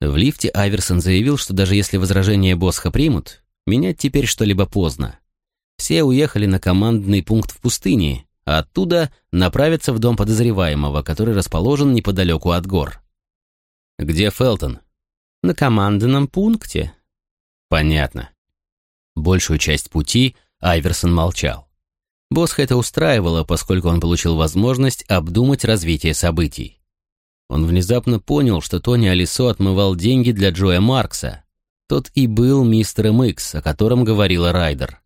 В лифте Айверсон заявил, что даже если возражения Босха примут, менять теперь что-либо поздно. Все уехали на командный пункт в пустыне, а оттуда направятся в дом подозреваемого, который расположен неподалеку от гор. «Где Фелтон?» «На командном пункте». «Понятно». Большую часть пути Айверсон молчал. Босха это устраивало, поскольку он получил возможность обдумать развитие событий. Он внезапно понял, что Тони Алисо отмывал деньги для Джоя Маркса. Тот и был мистером Икс, о котором говорила Райдер.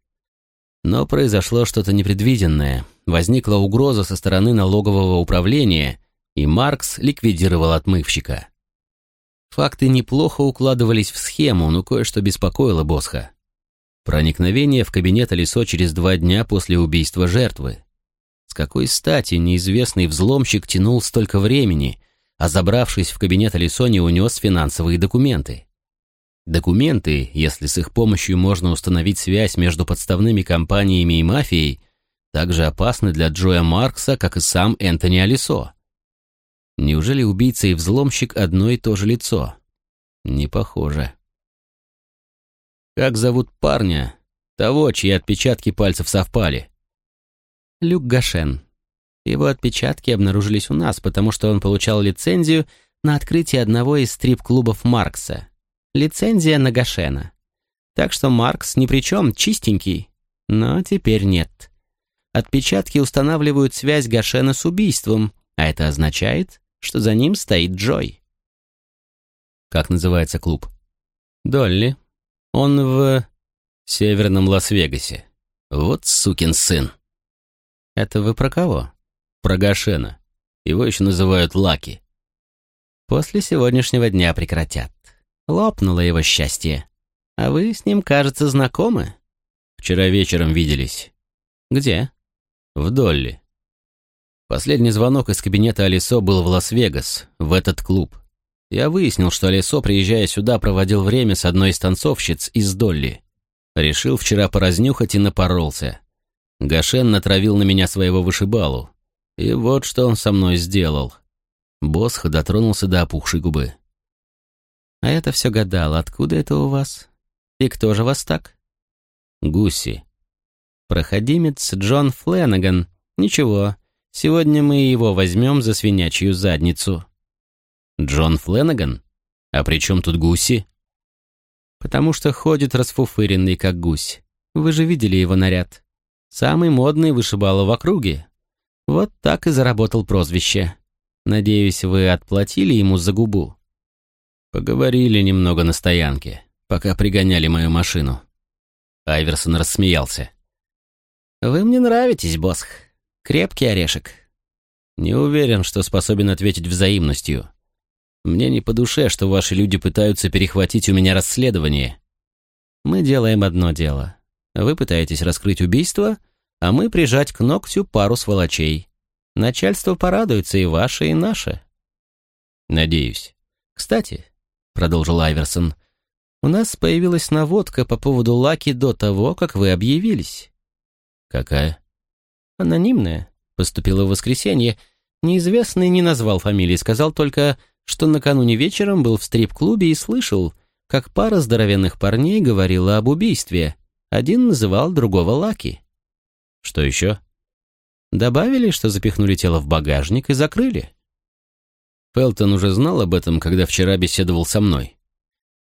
Но произошло что-то непредвиденное. Возникла угроза со стороны налогового управления, и Маркс ликвидировал отмывщика. Факты неплохо укладывались в схему, но кое-что беспокоило Босха. Проникновение в кабинет Алисо через два дня после убийства жертвы. С какой стати неизвестный взломщик тянул столько времени, а забравшись в кабинет Алисо не унес финансовые документы? Документы, если с их помощью можно установить связь между подставными компаниями и мафией, также опасны для Джоя Маркса, как и сам Энтони Алисо. Неужели убийца и взломщик одно и то же лицо? Не похоже. Как зовут парня? Того, чьи отпечатки пальцев совпали. Люк Гашен. Его отпечатки обнаружились у нас, потому что он получал лицензию на открытие одного из стрип-клубов Маркса. Лицензия на Гашена. Так что Маркс ни при чем, чистенький. Но теперь нет. Отпечатки устанавливают связь Гашена с убийством, а это означает, что за ним стоит Джой. Как называется клуб? Долли. Он в северном Лас-Вегасе. Вот сукин сын. Это вы про кого? Про Гашена. Его еще называют Лаки. После сегодняшнего дня прекратят. Лопнуло его счастье. А вы с ним, кажется, знакомы? Вчера вечером виделись. Где? В Долли. Последний звонок из кабинета Алисо был в Лас-Вегас, в этот клуб. Я выяснил, что Алисо, приезжая сюда, проводил время с одной из танцовщиц из Долли. Решил вчера поразнюхать и напоролся. Гашен натравил на меня своего вышибалу. И вот что он со мной сделал. Босх дотронулся до опухшей губы. «А это все гадал, откуда это у вас? И кто же вас так?» «Гуси». «Проходимец Джон Фленаган. Ничего, сегодня мы его возьмем за свинячью задницу». Джон Фленаган? А при чем тут гуси? Потому что ходит расфуфыренный, как гусь. Вы же видели его наряд. Самый модный вышибало в округе. Вот так и заработал прозвище. Надеюсь, вы отплатили ему за губу. Поговорили немного на стоянке, пока пригоняли мою машину. Айверсон рассмеялся. «Вы мне нравитесь, Босх. Крепкий орешек». «Не уверен, что способен ответить взаимностью. Мне не по душе, что ваши люди пытаются перехватить у меня расследование. Мы делаем одно дело. Вы пытаетесь раскрыть убийство, а мы прижать к ногтю пару сволочей. Начальство порадуется и ваше, и наше. Надеюсь. Кстати, продолжил Айверсон, у нас появилась наводка по поводу Лаки до того, как вы объявились. Какая? Анонимная. Поступила в воскресенье. Неизвестный не назвал фамилии, сказал только что накануне вечером был в стрип-клубе и слышал, как пара здоровенных парней говорила об убийстве. Один называл другого Лаки. Что еще? Добавили, что запихнули тело в багажник и закрыли. Фелтон уже знал об этом, когда вчера беседовал со мной.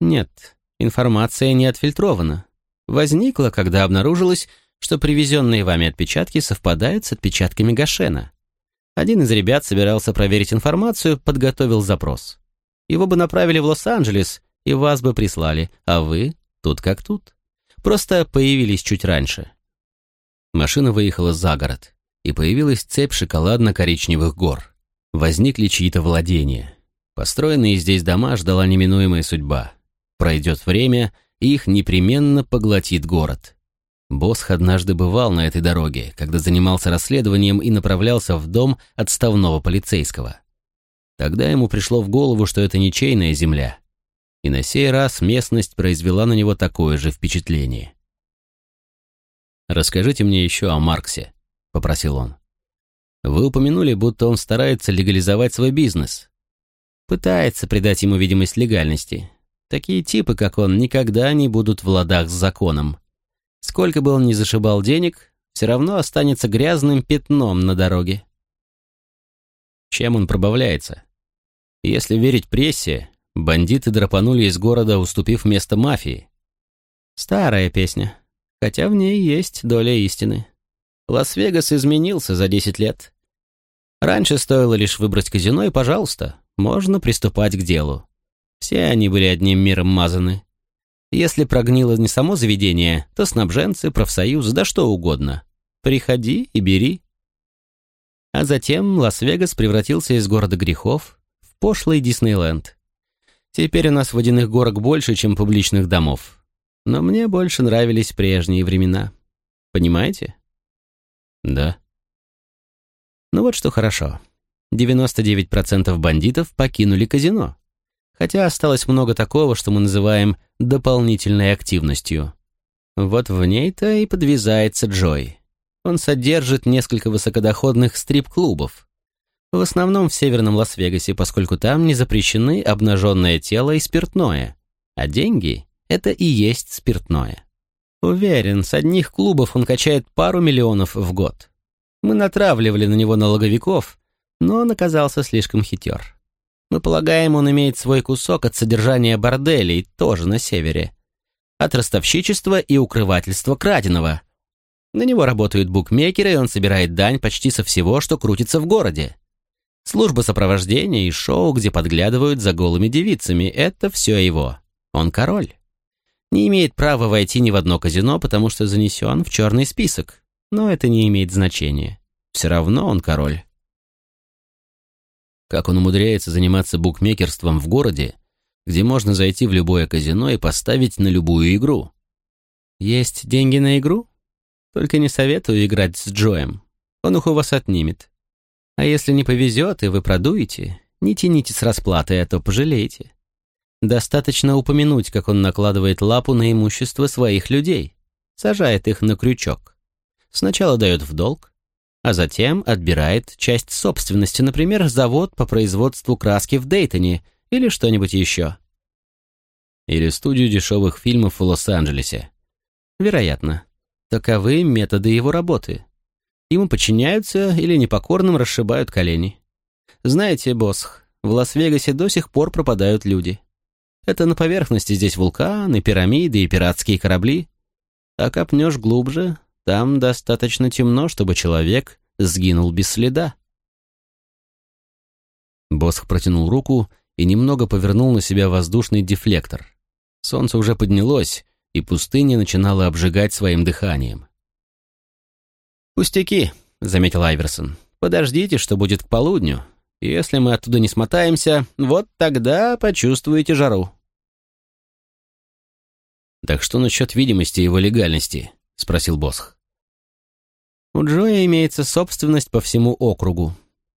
Нет, информация не отфильтрована. Возникла, когда обнаружилось, что привезенные вами отпечатки совпадают с отпечатками Гашена. Один из ребят собирался проверить информацию, подготовил запрос. Его бы направили в Лос-Анджелес, и вас бы прислали, а вы тут как тут. Просто появились чуть раньше. Машина выехала за город, и появилась цепь шоколадно-коричневых гор. Возникли чьи-то владения. Построенные здесь дома ждала неминуемая судьба. Пройдет время, и их непременно поглотит город. Босх однажды бывал на этой дороге, когда занимался расследованием и направлялся в дом отставного полицейского. Тогда ему пришло в голову, что это ничейная земля. И на сей раз местность произвела на него такое же впечатление. «Расскажите мне еще о Марксе», — попросил он. «Вы упомянули, будто он старается легализовать свой бизнес». Пытается придать ему видимость легальности. Такие типы, как он, никогда не будут в ладах с законом. Сколько бы он ни зашибал денег, все равно останется грязным пятном на дороге. Чем он пробавляется? Если верить прессе, бандиты драпанули из города, уступив место мафии. Старая песня, хотя в ней есть доля истины. Лас-Вегас изменился за 10 лет. Раньше стоило лишь выбрать казино, и, пожалуйста, можно приступать к делу. Все они были одним миром мазаны. Если прогнило не само заведение, то снабженцы, профсоюз, да что угодно. Приходи и бери. А затем Лас-Вегас превратился из города грехов в пошлый Диснейленд. Теперь у нас водяных горок больше, чем публичных домов. Но мне больше нравились прежние времена. Понимаете? Да. Ну вот что хорошо. 99% бандитов покинули казино. Хотя осталось много такого, что мы называем дополнительной активностью. Вот в ней-то и подвязается Джой. Он содержит несколько высокодоходных стрип-клубов. В основном в северном Лас-Вегасе, поскольку там не запрещены обнаженное тело и спиртное. А деньги — это и есть спиртное. Уверен, с одних клубов он качает пару миллионов в год. Мы натравливали на него налоговиков, но он оказался слишком хитер. Мы полагаем, он имеет свой кусок от содержания борделей, тоже на севере. От ростовщичества и укрывательства краденого. На него работают букмекеры, и он собирает дань почти со всего, что крутится в городе. Служба сопровождения и шоу, где подглядывают за голыми девицами, это все его. Он король. Не имеет права войти ни в одно казино, потому что занесен в черный список. Но это не имеет значения. Все равно он король. Как он умудряется заниматься букмекерством в городе, где можно зайти в любое казино и поставить на любую игру? Есть деньги на игру? Только не советую играть с Джоем. Он их у вас отнимет. А если не повезет, и вы продуете, не тяните с расплатой, а то пожалеете. Достаточно упомянуть, как он накладывает лапу на имущество своих людей, сажает их на крючок. Сначала дает в долг, а затем отбирает часть собственности, например, завод по производству краски в Дейтоне или что-нибудь еще. Или студию дешевых фильмов в Лос-Анджелесе. Вероятно. Таковы методы его работы. Ему подчиняются или непокорным расшибают колени. Знаете, Босх, в Лас-Вегасе до сих пор пропадают люди. Это на поверхности здесь вулканы, пирамиды и пиратские корабли. А копнешь глубже, там достаточно темно, чтобы человек сгинул без следа. Босх протянул руку и немного повернул на себя воздушный дефлектор. Солнце уже поднялось, и пустыня начинала обжигать своим дыханием. «Пустяки», — заметил Айверсон. «Подождите, что будет к полудню. Если мы оттуда не смотаемся, вот тогда почувствуете жару». «Так что насчет видимости его легальности?» — спросил Босх. У Джоя имеется собственность по всему округу.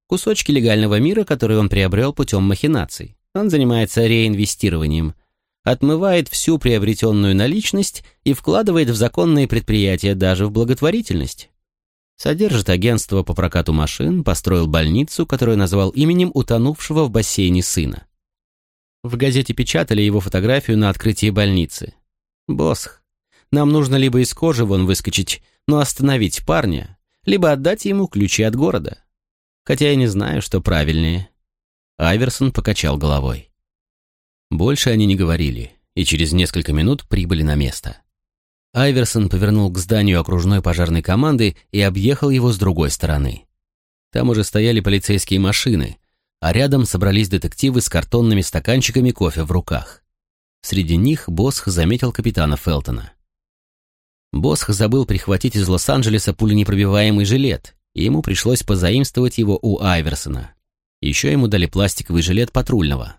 Кусочки легального мира, которые он приобрел путем махинаций. Он занимается реинвестированием. Отмывает всю приобретенную наличность и вкладывает в законные предприятия, даже в благотворительность. Содержит агентство по прокату машин, построил больницу, которую назвал именем утонувшего в бассейне сына. В газете печатали его фотографию на открытии больницы. Босх, нам нужно либо из кожи вон выскочить, но остановить парня, либо отдать ему ключи от города. Хотя я не знаю, что правильнее. Айверсон покачал головой. Больше они не говорили, и через несколько минут прибыли на место. Айверсон повернул к зданию окружной пожарной команды и объехал его с другой стороны. Там уже стояли полицейские машины, а рядом собрались детективы с картонными стаканчиками кофе в руках. Среди них Босх заметил капитана Фелтона. Босх забыл прихватить из Лос-Анджелеса пуленепробиваемый жилет, и ему пришлось позаимствовать его у Айверсона. Еще ему дали пластиковый жилет патрульного.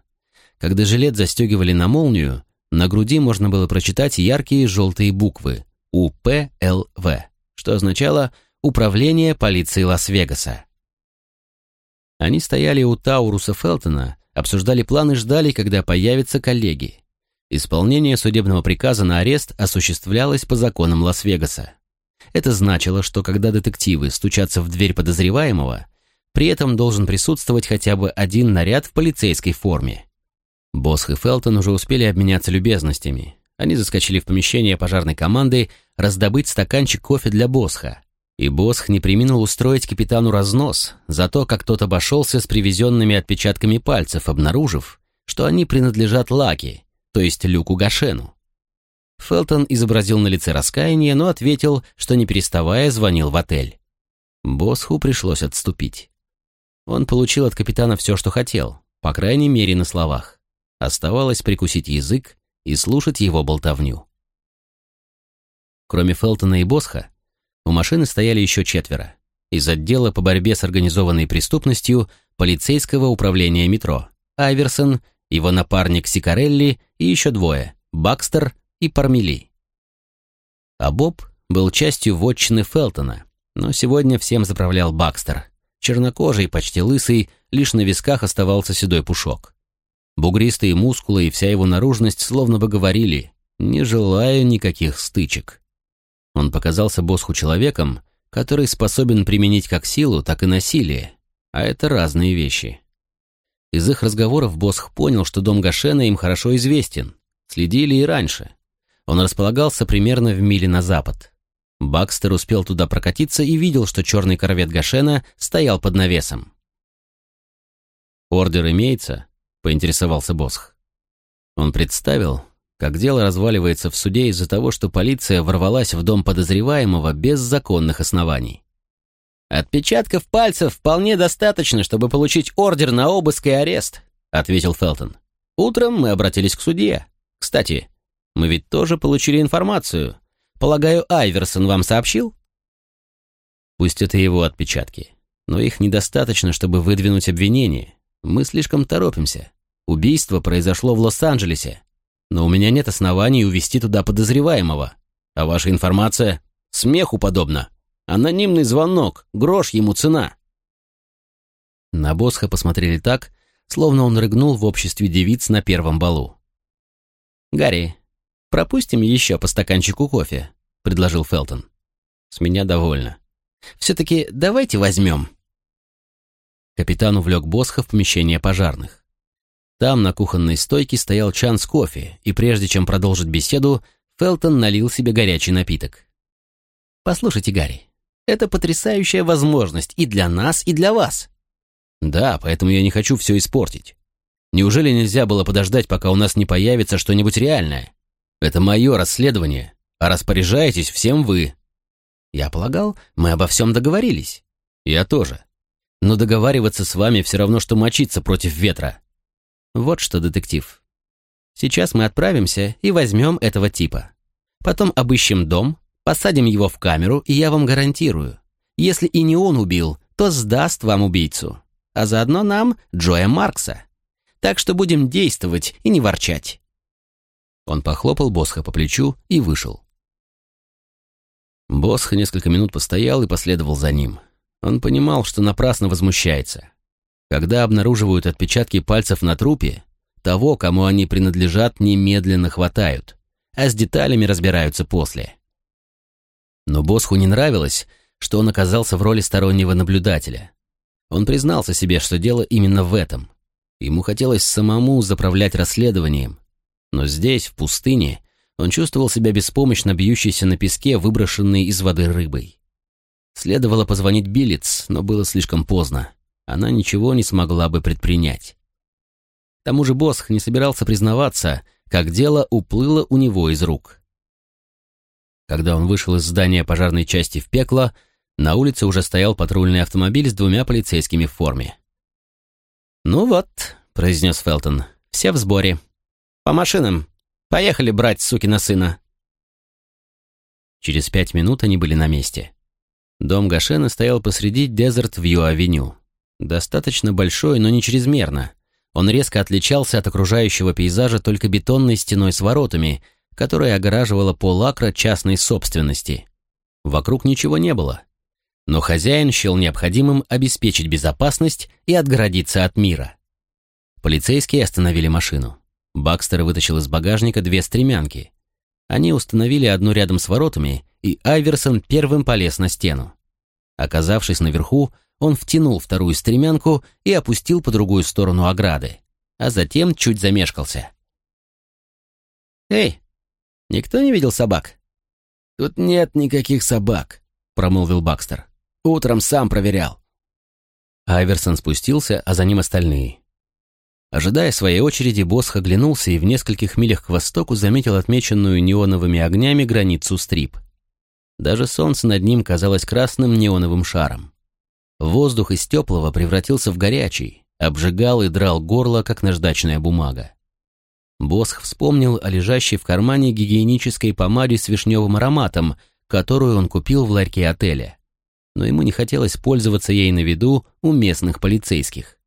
Когда жилет застегивали на молнию, на груди можно было прочитать яркие желтые буквы УПЛВ, что означало «Управление полиции Лас-Вегаса». Они стояли у Тауруса Фелтона, обсуждали планы, ждали, когда появятся коллеги. Исполнение судебного приказа на арест осуществлялось по законам Лас-Вегаса. Это значило, что когда детективы стучатся в дверь подозреваемого, При этом должен присутствовать хотя бы один наряд в полицейской форме. Босх и Фелтон уже успели обменяться любезностями. Они заскочили в помещение пожарной команды раздобыть стаканчик кофе для Босха. И Босх не приминул устроить капитану разнос за то, как тот обошелся с привезенными отпечатками пальцев, обнаружив, что они принадлежат Лаки, то есть Люку Гашену. Фелтон изобразил на лице раскаяние, но ответил, что не переставая звонил в отель. Босху пришлось отступить. Он получил от капитана все, что хотел, по крайней мере на словах. Оставалось прикусить язык и слушать его болтовню. Кроме Фелтона и Босха, у машины стояли еще четверо. Из отдела по борьбе с организованной преступностью полицейского управления метро. Айверсон, его напарник Сикарелли и еще двое – Бакстер и Пармели. А Боб был частью вотчины Фелтона, но сегодня всем заправлял Бакстер. Чернокожий, почти лысый, лишь на висках оставался седой пушок. Бугристые мускулы и вся его наружность словно бы говорили «не желаю никаких стычек». Он показался Босху человеком, который способен применить как силу, так и насилие, а это разные вещи. Из их разговоров Босх понял, что дом Гашена им хорошо известен, следили и раньше. Он располагался примерно в миле на запад. Бакстер успел туда прокатиться и видел, что черный корвет Гашена стоял под навесом. «Ордер имеется?» — поинтересовался Босх. Он представил, как дело разваливается в суде из-за того, что полиция ворвалась в дом подозреваемого без законных оснований. «Отпечатков пальцев вполне достаточно, чтобы получить ордер на обыск и арест», — ответил Фелтон. «Утром мы обратились к судье. Кстати, мы ведь тоже получили информацию. Полагаю, Айверсон вам сообщил?» Пусть это его отпечатки, но их недостаточно, чтобы выдвинуть обвинение. Мы слишком торопимся. Убийство произошло в Лос-Анджелесе, но у меня нет оснований увести туда подозреваемого. А ваша информация смеху подобна. Анонимный звонок, грош ему цена. На Босха посмотрели так, словно он рыгнул в обществе девиц на первом балу. «Гарри, пропустим еще по стаканчику кофе», — предложил Фелтон. «С меня довольно. Все-таки давайте возьмем». Капитан увлек Босха в помещение пожарных. Там на кухонной стойке стоял чан с кофе, и прежде чем продолжить беседу, Фелтон налил себе горячий напиток. «Послушайте, Гарри, это потрясающая возможность и для нас, и для вас». «Да, поэтому я не хочу все испортить. Неужели нельзя было подождать, пока у нас не появится что-нибудь реальное? Это мое расследование, а распоряжаетесь всем вы». «Я полагал, мы обо всем договорились». «Я тоже. Но договариваться с вами все равно, что мочиться против ветра». Вот что, детектив. Сейчас мы отправимся и возьмем этого типа. Потом обыщем дом, посадим его в камеру, и я вам гарантирую, если и не он убил, то сдаст вам убийцу. А заодно нам Джоя Маркса. Так что будем действовать и не ворчать. Он похлопал Босха по плечу и вышел. Босх несколько минут постоял и последовал за ним. Он понимал, что напрасно возмущается. Когда обнаруживают отпечатки пальцев на трупе, того, кому они принадлежат, немедленно хватают, а с деталями разбираются после. Но Босху не нравилось, что он оказался в роли стороннего наблюдателя. Он признался себе, что дело именно в этом. Ему хотелось самому заправлять расследованием. Но здесь, в пустыне, он чувствовал себя беспомощно бьющейся на песке, выброшенной из воды рыбой. Следовало позвонить Биллиц, но было слишком поздно она ничего не смогла бы предпринять. К тому же Босх не собирался признаваться, как дело уплыло у него из рук. Когда он вышел из здания пожарной части в пекло, на улице уже стоял патрульный автомобиль с двумя полицейскими в форме. «Ну вот», — произнес Фелтон, — «все в сборе. По машинам. Поехали брать сукина сына». Через пять минут они были на месте. Дом Гашена стоял посреди Дезерт-Вью-авеню. Достаточно большой, но не чрезмерно. Он резко отличался от окружающего пейзажа только бетонной стеной с воротами, которая огораживала полакра частной собственности. Вокруг ничего не было. Но хозяин счел необходимым обеспечить безопасность и отгородиться от мира. Полицейские остановили машину. Бакстер вытащил из багажника две стремянки. Они установили одну рядом с воротами, и Айверсон первым полез на стену. Оказавшись наверху, он втянул вторую стремянку и опустил по другую сторону ограды, а затем чуть замешкался. «Эй, никто не видел собак?» «Тут нет никаких собак», — промолвил Бакстер. «Утром сам проверял». Айверсон спустился, а за ним остальные. Ожидая своей очереди, Босх оглянулся и в нескольких милях к востоку заметил отмеченную неоновыми огнями границу стрип. Даже солнце над ним казалось красным неоновым шаром. Воздух из теплого превратился в горячий, обжигал и драл горло, как наждачная бумага. Босх вспомнил о лежащей в кармане гигиенической помаде с вишневым ароматом, которую он купил в ларьке отеля. Но ему не хотелось пользоваться ей на виду у местных полицейских.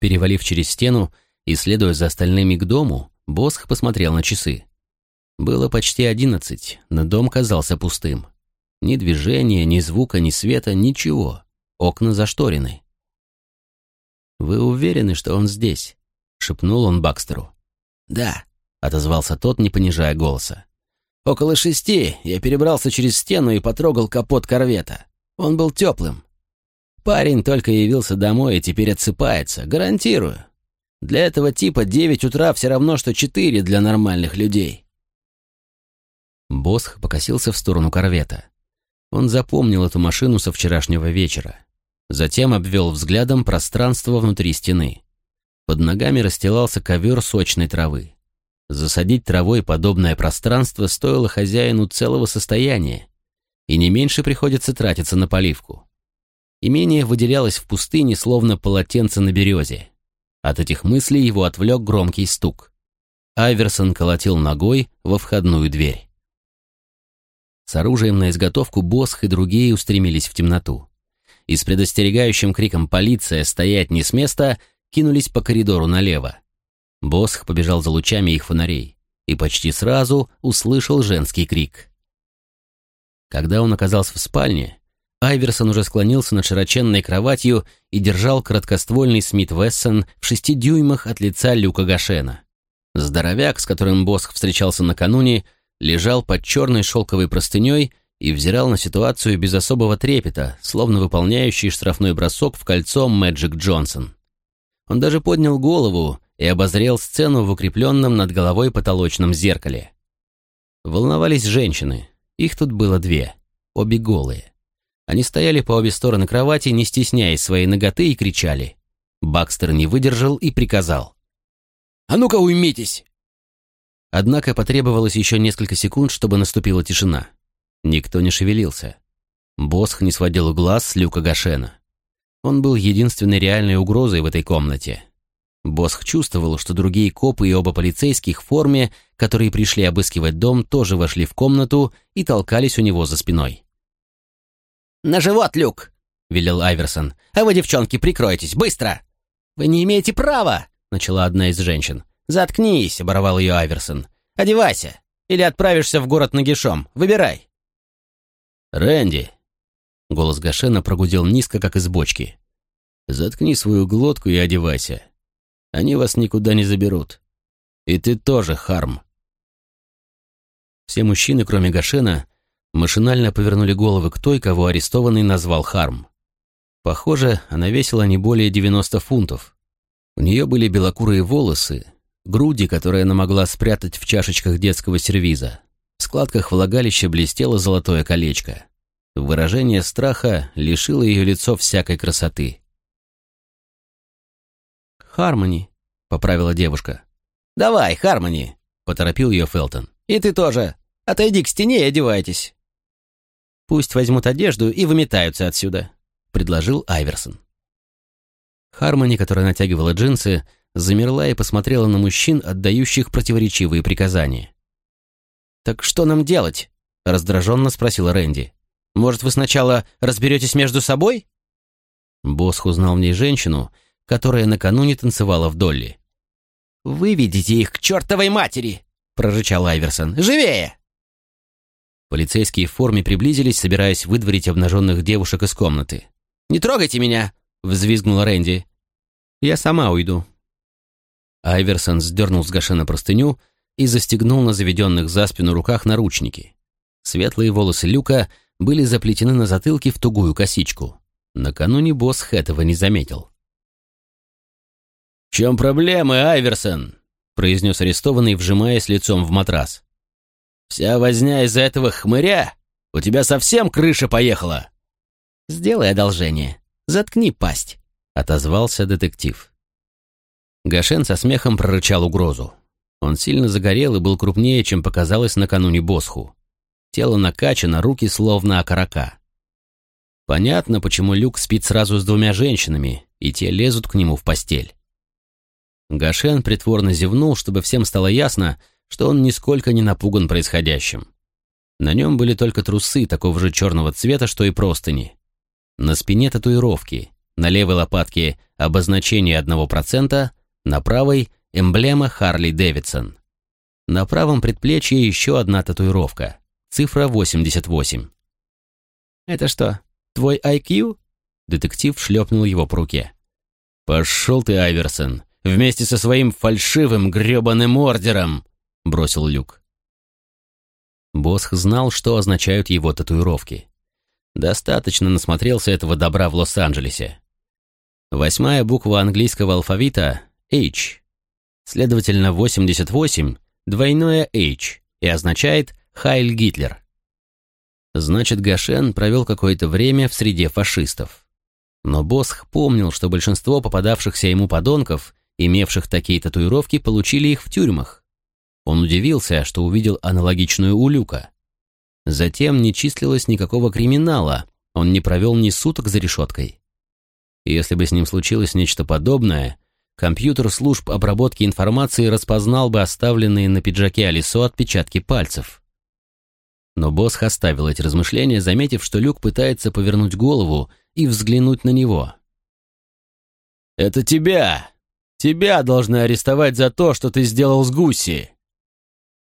Перевалив через стену и следуя за остальными к дому, Босх посмотрел на часы. Было почти одиннадцать, но дом казался пустым. Ни движения, ни звука, ни света, ничего. Окна зашторены. «Вы уверены, что он здесь?» — шепнул он Бакстеру. «Да», — отозвался тот, не понижая голоса. «Около шести я перебрался через стену и потрогал капот корвета. Он был теплым. Парень только явился домой и теперь отсыпается, гарантирую. Для этого типа девять утра все равно, что четыре для нормальных людей». Босх покосился в сторону корвета. Он запомнил эту машину со вчерашнего вечера. Затем обвел взглядом пространство внутри стены. Под ногами расстилался ковер сочной травы. Засадить травой подобное пространство стоило хозяину целого состояния, и не меньше приходится тратиться на поливку. Имение выделялось в пустыне, словно полотенце на березе. От этих мыслей его отвлек громкий стук. Айверсон колотил ногой во входную дверь. С оружием на изготовку Босх и другие устремились в темноту. И с предостерегающим криком «Полиция! Стоять не с места!» кинулись по коридору налево. Босх побежал за лучами их фонарей и почти сразу услышал женский крик. Когда он оказался в спальне, Айверсон уже склонился над широченной кроватью и держал краткоствольный Смит Вессон в шести дюймах от лица Люка Гашена. Здоровяк, с которым Босх встречался накануне, лежал под черной шелковой простыней и взирал на ситуацию без особого трепета, словно выполняющий штрафной бросок в кольцо Мэджик Джонсон. Он даже поднял голову и обозрел сцену в укрепленном над головой потолочном зеркале. Волновались женщины. Их тут было две, обе голые. Они стояли по обе стороны кровати, не стесняясь своей ноготы, и кричали. Бакстер не выдержал и приказал. «А ну-ка уймитесь!» Однако потребовалось еще несколько секунд, чтобы наступила тишина. Никто не шевелился. Босх не сводил глаз с Люка Гашена. Он был единственной реальной угрозой в этой комнате. Босх чувствовал, что другие копы и оба полицейских в форме, которые пришли обыскивать дом, тоже вошли в комнату и толкались у него за спиной. «На живот, Люк!» — велел Айверсон. «А вы, девчонки, прикройтесь, быстро!» «Вы не имеете права!» — начала одна из женщин. «Заткнись», — оборвал ее Айверсон. «Одевайся. Или отправишься в город нагишом. Выбирай». «Рэнди!» Голос Гашена прогудел низко, как из бочки. «Заткни свою глотку и одевайся. Они вас никуда не заберут. И ты тоже, Харм». Все мужчины, кроме Гашена, машинально повернули головы к той, кого арестованный назвал Харм. Похоже, она весила не более 90 фунтов. У нее были белокурые волосы, груди, которые она могла спрятать в чашечках детского сервиза. В складках влагалища блестело золотое колечко. Выражение страха лишило ее лицо всякой красоты. «Хармони», — поправила девушка. «Давай, Хармони», — поторопил ее Фелтон. «И ты тоже. Отойди к стене и одевайтесь». «Пусть возьмут одежду и выметаются отсюда», — предложил Айверсон. Хармони, которая натягивала джинсы, — замерла и посмотрела на мужчин, отдающих противоречивые приказания. «Так что нам делать?» — раздраженно спросила Рэнди. «Может, вы сначала разберетесь между собой?» Босх узнал в ней женщину, которая накануне танцевала в Долли. «Выведите их к чертовой матери!» — прорычал Айверсон. «Живее!» Полицейские в форме приблизились, собираясь выдворить обнаженных девушек из комнаты. «Не трогайте меня!» — взвизгнула Рэнди. «Я сама уйду», Айверсон сдернул с Гашена простыню и застегнул на заведенных за спину руках наручники. Светлые волосы Люка были заплетены на затылке в тугую косичку. Накануне Босх этого не заметил. «В чем проблема, Айверсон?» — произнес арестованный, вжимаясь лицом в матрас. «Вся возня из-за этого хмыря? У тебя совсем крыша поехала?» «Сделай одолжение. Заткни пасть», — отозвался детектив. Гашен со смехом прорычал угрозу. Он сильно загорел и был крупнее, чем показалось накануне Босху. Тело накачано, руки словно окорока. Понятно, почему Люк спит сразу с двумя женщинами, и те лезут к нему в постель. Гашен притворно зевнул, чтобы всем стало ясно, что он нисколько не напуган происходящим. На нем были только трусы такого же черного цвета, что и простыни. На спине татуировки, на левой лопатке обозначение одного процента, на правой — эмблема Харли Дэвидсон. На правом предплечье еще одна татуировка, цифра 88. «Это что, твой IQ?» Детектив шлепнул его по руке. «Пошел ты, Айверсон, вместе со своим фальшивым гребаным ордером!» — бросил Люк. Босх знал, что означают его татуировки. Достаточно насмотрелся этого добра в Лос-Анджелесе. Восьмая буква английского алфавита — H. Следовательно, 88 — двойное H и означает «Хайль Гитлер». Значит, Гашен провел какое-то время в среде фашистов. Но Босх помнил, что большинство попадавшихся ему подонков имевших такие татуировки, получили их в тюрьмах. Он удивился, что увидел аналогичную у Люка. Затем не числилось никакого криминала, он не провел ни суток за решеткой. Если бы с ним случилось нечто подобное, компьютер служб обработки информации распознал бы оставленные на пиджаке Алисо отпечатки пальцев. Но Босх оставил эти размышления, заметив, что Люк пытается повернуть голову и взглянуть на него. «Это тебя!» Тебя должны арестовать за то, что ты сделал с Гуси!»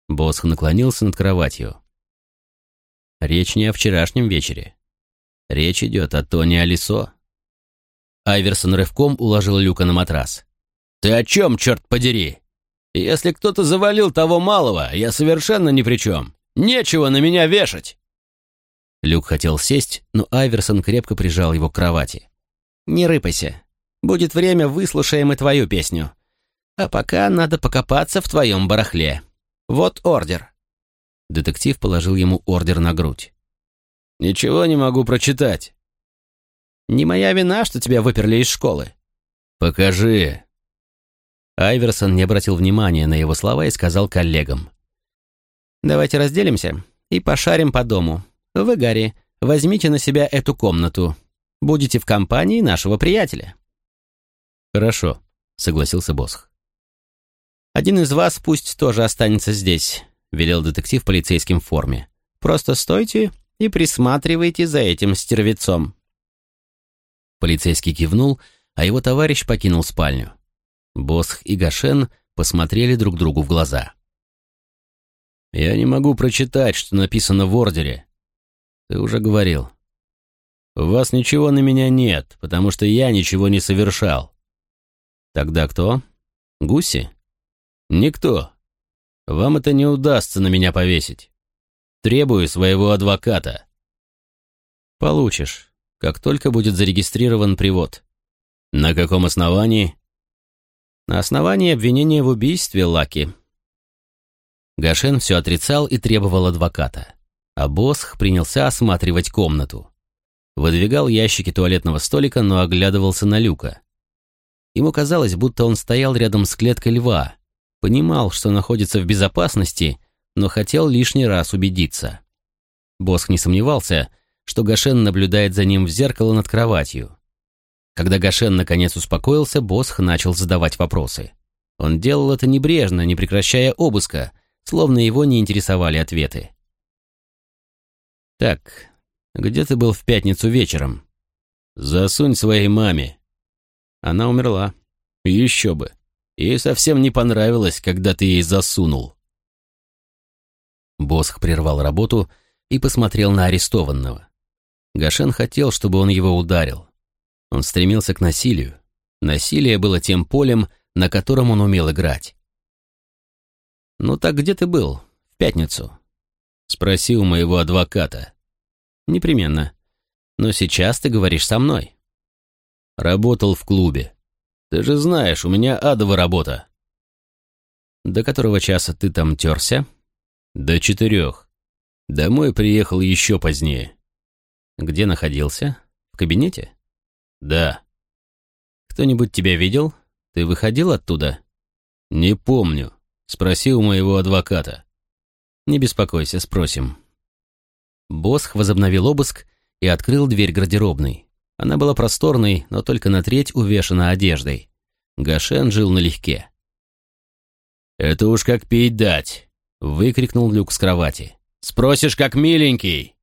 Босх наклонился над кроватью. Речь не о вчерашнем вечере. Речь идет о Тони Алисо. Айверсон рывком уложил Люка на матрас. «Ты о чем, черт подери? Если кто-то завалил того малого, я совершенно ни при чем. Нечего на меня вешать!» Люк хотел сесть, но Айверсон крепко прижал его к кровати. «Не рыпайся. Будет время, выслушаем и твою песню. А пока надо покопаться в твоем барахле. Вот ордер». Детектив положил ему ордер на грудь. «Ничего не могу прочитать». «Не моя вина, что тебя выперли из школы». «Покажи». Айверсон не обратил внимания на его слова и сказал коллегам. «Давайте разделимся и пошарим по дому. Вы, Гарри, возьмите на себя эту комнату. Будете в компании нашего приятеля». «Хорошо», — согласился Босх. «Один из вас пусть тоже останется здесь», — велел детектив в форме. «Просто стойте и присматривайте за этим стервецом». Полицейский кивнул, а его товарищ покинул спальню. Босх и Гашен посмотрели друг другу в глаза. «Я не могу прочитать, что написано в ордере. Ты уже говорил. У вас ничего на меня нет, потому что я ничего не совершал. Тогда кто? Гуси? Никто. Вам это не удастся на меня повесить. Требую своего адвоката. Получишь, как только будет зарегистрирован привод. На каком основании? На основании обвинения в убийстве Лаки. Гашен все отрицал и требовал адвоката. А Босх принялся осматривать комнату. Выдвигал ящики туалетного столика, но оглядывался на люка. Ему казалось, будто он стоял рядом с клеткой льва, понимал, что находится в безопасности, но хотел лишний раз убедиться. Босх не сомневался, что Гашен наблюдает за ним в зеркало над кроватью. Когда Гашен наконец успокоился, Босх начал задавать вопросы. Он делал это небрежно, не прекращая обыска, словно его не интересовали ответы. «Так, где ты был в пятницу вечером?» «Засунь своей маме», она умерла. Еще бы. Ей совсем не понравилось, когда ты ей засунул. Босх прервал работу и посмотрел на арестованного. Гашен хотел, чтобы он его ударил. Он стремился к насилию. Насилие было тем полем, на котором он умел играть. «Ну так где ты был? В пятницу?» Спроси у моего адвоката. «Непременно. но сейчас ты говоришь со мной». «Работал в клубе. Ты же знаешь, у меня адова работа». «До которого часа ты там терся?» «До четырех. Домой приехал еще позднее». «Где находился? В кабинете?» «Да». «Кто-нибудь тебя видел? Ты выходил оттуда?» «Не помню. Спроси у моего адвоката». «Не беспокойся, спросим». Босх возобновил обыск и открыл дверь гардеробной. Она была просторной, но только на треть увешана одеждой. Гашен жил налегке. «Это уж как пить дать!» — выкрикнул Люк с кровати. «Спросишь, как миленький!»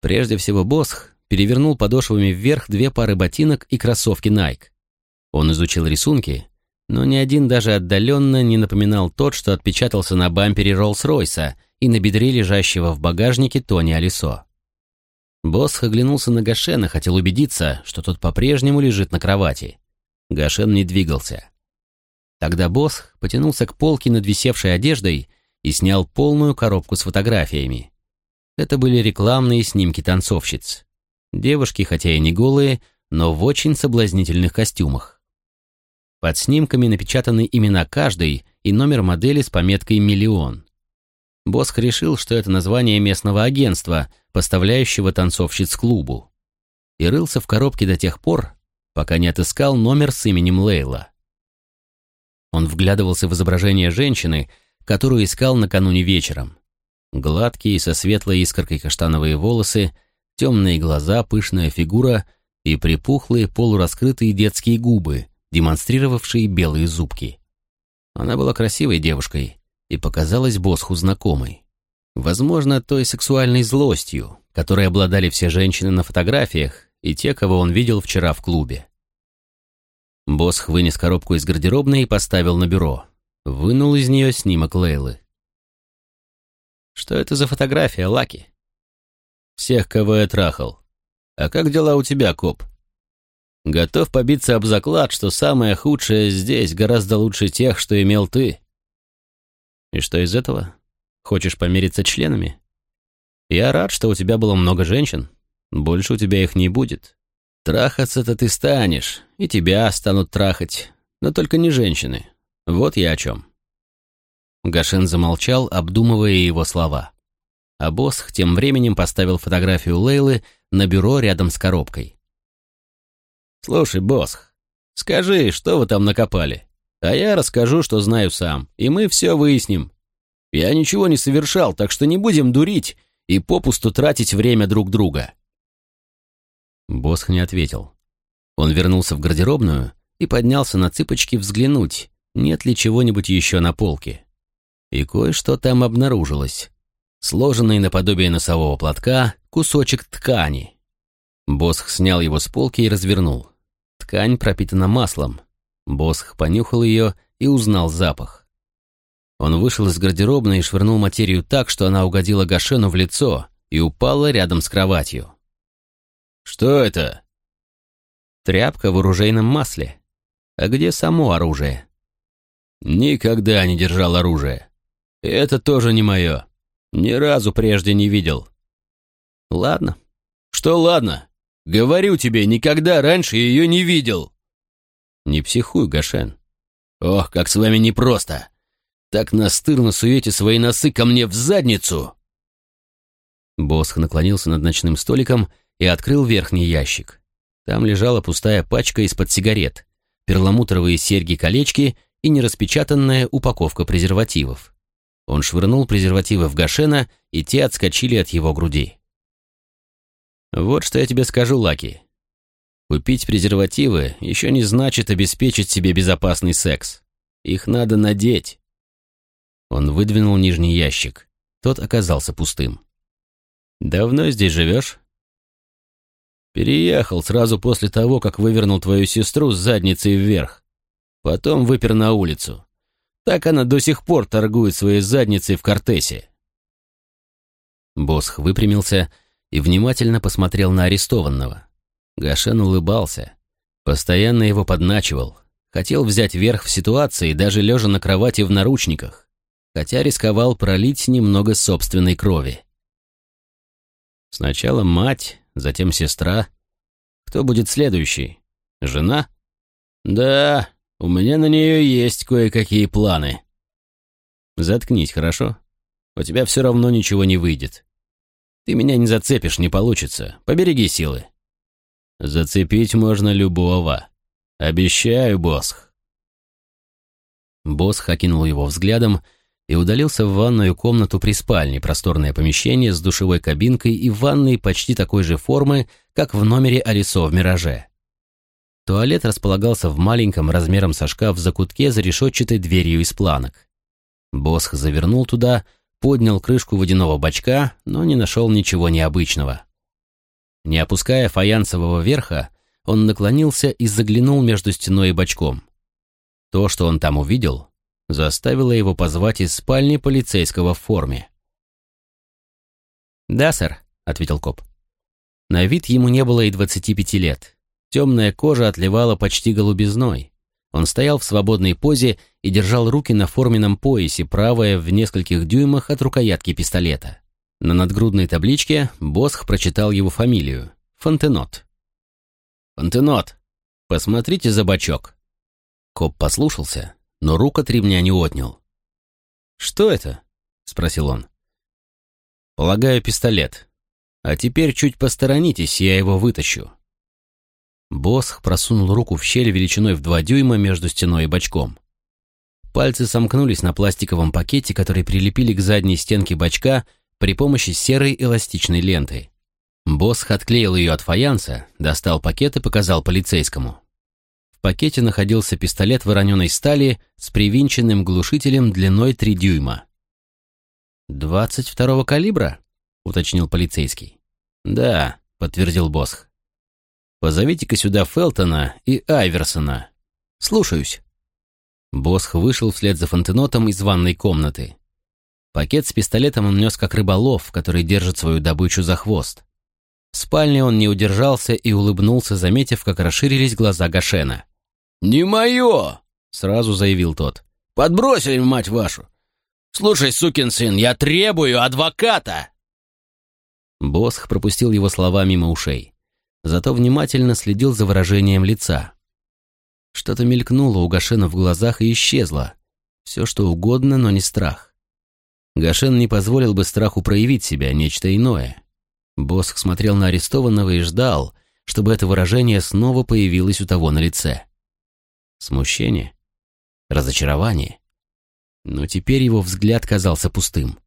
Прежде всего Босх перевернул подошвами вверх две пары ботинок и кроссовки Nike. Он изучил рисунки, но ни один даже отдаленно не напоминал тот, что отпечатался на бампере Роллс-Ройса и на бедре лежащего в багажнике Тони Алисо. Босх оглянулся на Гашена, хотел убедиться, что тот по-прежнему лежит на кровати. Гашен не двигался. Тогда Босх потянулся к полке над висевшей одеждой и снял полную коробку с фотографиями. Это были рекламные снимки танцовщиц. Девушки, хотя и не голые, но в очень соблазнительных костюмах. Под снимками напечатаны имена каждой и номер модели с пометкой «Миллион». Босх решил, что это название местного агентства, поставляющего танцовщиц клубу. И рылся в коробке до тех пор, пока не отыскал номер с именем Лейла. Он вглядывался в изображение женщины, которую искал накануне вечером. Гладкие, со светлой искоркой каштановые волосы, темные глаза, пышная фигура и припухлые полураскрытые детские губы, демонстрировавшие белые зубки. Она была красивой девушкой и показалась Босху знакомой. Возможно, той сексуальной злостью, которой обладали все женщины на фотографиях и те, кого он видел вчера в клубе. Босх вынес коробку из гардеробной и поставил на бюро. Вынул из нее снимок Лейлы. «Что это за фотография, Лаки?» «Всех, кого я трахал. А как дела у тебя, коп?» «Готов побиться об заклад, что самое худшее здесь гораздо лучше тех, что имел ты». «И что из этого? Хочешь помириться членами?» «Я рад, что у тебя было много женщин. Больше у тебя их не будет. Трахаться-то ты станешь, и тебя станут трахать, но только не женщины. Вот я о чем». Гашен замолчал, обдумывая его слова. А Босх тем временем поставил фотографию Лейлы на бюро рядом с коробкой. «Слушай, Босх, скажи, что вы там накопали? А я расскажу, что знаю сам, и мы все выясним. Я ничего не совершал, так что не будем дурить и попусту тратить время друг друга». Босх не ответил. Он вернулся в гардеробную и поднялся на цыпочки взглянуть, нет ли чего-нибудь еще на полке. И кое-что там обнаружилось. Сложенный наподобие носового платка кусочек ткани. Босх снял его с полки и развернул. Ткань пропитана маслом. Босх понюхал ее и узнал запах. Он вышел из гардеробной и швырнул материю так, что она угодила Гашену в лицо и упала рядом с кроватью. «Что это?» «Тряпка в оружейном масле. А где само оружие?» «Никогда не держал оружие. Это тоже не мое. Ни разу прежде не видел. Ладно. Что ладно? Говорю тебе, никогда раньше ее не видел. Не психуй, Гашен. Ох, как с вами непросто. Так настырно суете свои носы ко мне в задницу. Босх наклонился над ночным столиком и открыл верхний ящик. Там лежала пустая пачка из-под сигарет, перламутровые серьги-колечки и нераспечатанная упаковка презервативов. Он швырнул презервативы в Гашена, и те отскочили от его груди. «Вот что я тебе скажу, Лаки. Купить презервативы еще не значит обеспечить себе безопасный секс. Их надо надеть». Он выдвинул нижний ящик. Тот оказался пустым. «Давно здесь живешь?» «Переехал сразу после того, как вывернул твою сестру с задницей вверх. Потом выпер на улицу. Так она до сих пор торгует своей задницей в Кортесе. Босх выпрямился и внимательно посмотрел на арестованного. Гашен улыбался. Постоянно его подначивал. Хотел взять верх в ситуации, даже лежа на кровати в наручниках. Хотя рисковал пролить немного собственной крови. Сначала мать, затем сестра. Кто будет следующий? Жена? Да, у меня на нее есть кое-какие планы. Заткнись, хорошо? У тебя все равно ничего не выйдет. Ты меня не зацепишь, не получится. Побереги силы. Зацепить можно любого. Обещаю, Босх. Босх окинул его взглядом и удалился в ванную комнату при спальне, просторное помещение с душевой кабинкой и ванной почти такой же формы, как в номере Алисо в «Мираже». Туалет располагался в маленьком размером со шкаф в закутке за решетчатой дверью из планок. Босх завернул туда, поднял крышку водяного бачка, но не нашел ничего необычного. Не опуская фаянсового верха, он наклонился и заглянул между стеной и бачком. То, что он там увидел, заставило его позвать из спальни полицейского в форме. «Да, сэр», — ответил коп. На вид ему не было и двадцати пяти лет. Темная кожа отливала почти голубизной. Он стоял в свободной позе и держал руки на форменном поясе, правая в нескольких дюймах от рукоятки пистолета. На надгрудной табличке Босх прочитал его фамилию — Фонтенот. «Фонтенот, посмотрите за бачок». Коп послушался, но рук от ремня не отнял. «Что это?» — спросил он. «Полагаю, пистолет. А теперь чуть посторонитесь, я его вытащу». Босх просунул руку в щель величиной в два дюйма между стеной и бачком. Пальцы сомкнулись на пластиковом пакете, который прилепили к задней стенке бачка при помощи серой эластичной ленты. Босх отклеил ее от фаянса, достал пакет и показал полицейскому. В пакете находился пистолет вороненой стали с привинченным глушителем длиной 3 дюйма. «Двадцать второго калибра?» — уточнил полицейский. «Да», — подтвердил Босх. Позовите-ка сюда Фелтона и Айверсона. Слушаюсь». Босх вышел вслед за Фонтенотом из ванной комнаты. Пакет с пистолетом он нес как рыболов, который держит свою добычу за хвост. В спальне он не удержался и улыбнулся, заметив, как расширились глаза Гашена. «Не мое!» — сразу заявил тот. «Подбросили, мать вашу! Слушай, сукин сын, я требую адвоката!» Босх пропустил его слова мимо ушей зато внимательно следил за выражением лица. Что-то мелькнуло у Гашена в глазах и исчезло. Все что угодно, но не страх. Гашен не позволил бы страху проявить себя, нечто иное. Босх смотрел на арестованного и ждал, чтобы это выражение снова появилось у того на лице. Смущение? Разочарование? Но теперь его взгляд казался пустым.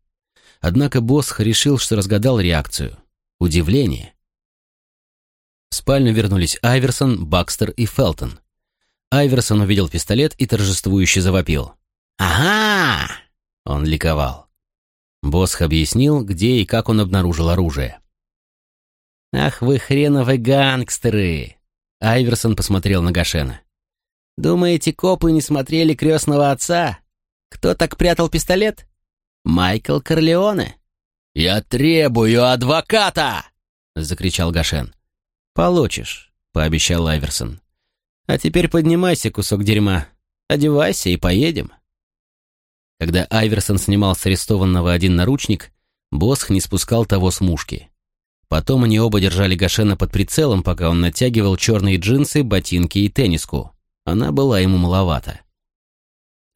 Однако Босх решил, что разгадал реакцию. Удивление. В спальню вернулись Айверсон, Бакстер и Фелтон. Айверсон увидел пистолет и торжествующе завопил. «Ага!» Он ликовал. Босх объяснил, где и как он обнаружил оружие. «Ах вы хреновы гангстеры!» Айверсон посмотрел на Гашена. «Думаете, копы не смотрели крестного отца? Кто так прятал пистолет? Майкл Корлеоне?» «Я требую адвоката!» — закричал Гашен. «Получишь», — пообещал Айверсон. «А теперь поднимайся, кусок дерьма. Одевайся и поедем». Когда Айверсон снимал с арестованного один наручник, Босх не спускал того с мушки. Потом они оба держали Гашена под прицелом, пока он натягивал черные джинсы, ботинки и тенниску. Она была ему маловата.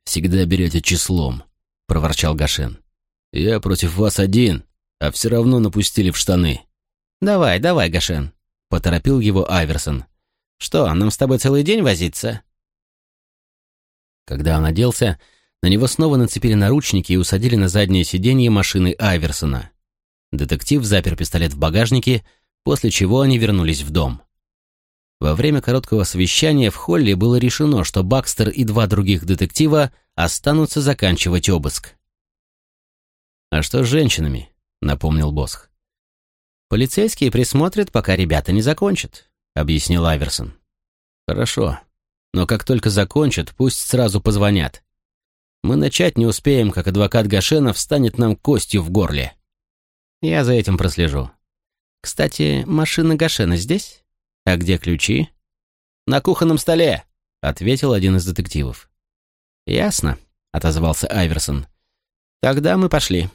«Всегда берете числом», — проворчал Гашен. «Я против вас один, а все равно напустили в штаны». «Давай, давай, Гашен», — поторопил его Айверсон. «Что, нам с тобой целый день возиться?» Когда он оделся, на него снова нацепили наручники и усадили на заднее сиденье машины Айверсона. Детектив запер пистолет в багажнике, после чего они вернулись в дом. Во время короткого совещания в холле было решено, что Бакстер и два других детектива останутся заканчивать обыск. «А что с женщинами?» — напомнил Босх. «Полицейские присмотрят, пока ребята не закончат», — объяснил Айверсон. «Хорошо. Но как только закончат, пусть сразу позвонят. Мы начать не успеем, как адвокат Гашена встанет нам костью в горле. Я за этим прослежу. Кстати, машина Гашена здесь? А где ключи?» «На кухонном столе», — ответил один из детективов. «Ясно», — отозвался Айверсон. «Тогда мы пошли».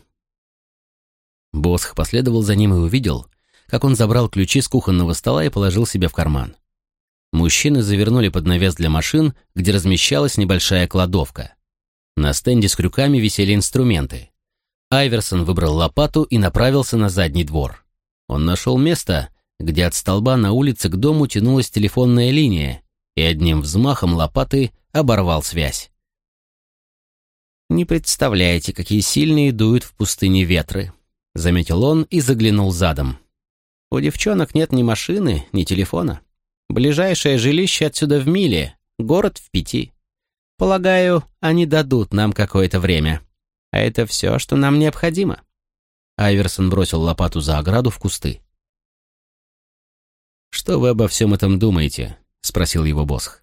Босх последовал за ним и увидел, как он забрал ключи с кухонного стола и положил себе в карман. Мужчины завернули под навес для машин, где размещалась небольшая кладовка. На стенде с крюками висели инструменты. Айверсон выбрал лопату и направился на задний двор. Он нашел место, где от столба на улице к дому тянулась телефонная линия, и одним взмахом лопаты оборвал связь. «Не представляете, какие сильные дуют в пустыне ветры», — заметил он и заглянул задом. «У девчонок нет ни машины, ни телефона. Ближайшее жилище отсюда в миле, город в пяти. Полагаю, они дадут нам какое-то время. А это все, что нам необходимо». Айверсон бросил лопату за ограду в кусты. «Что вы обо всем этом думаете?» — спросил его Босх.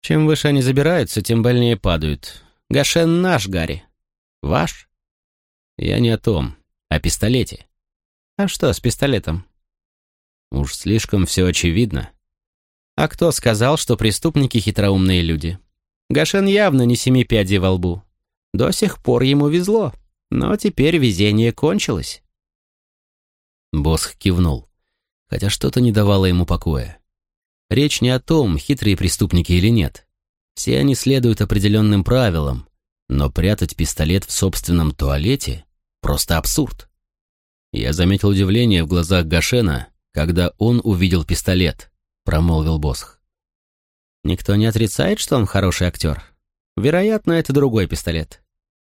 «Чем выше они забираются, тем больнее падают. Гашен наш, Гарри. Ваш?» «Я не о том, о пистолете». «А что с пистолетом?» «Уж слишком все очевидно». «А кто сказал, что преступники хитроумные люди?» Гашен явно не семи пядей во лбу. До сих пор ему везло, но теперь везение кончилось. Босх кивнул хотя что-то не давало ему покоя. Речь не о том, хитрые преступники или нет. Все они следуют определенным правилам, но прятать пистолет в собственном туалете — просто абсурд. Я заметил удивление в глазах Гашена, когда он увидел пистолет, промолвил Босх. Никто не отрицает, что он хороший актер. Вероятно, это другой пистолет.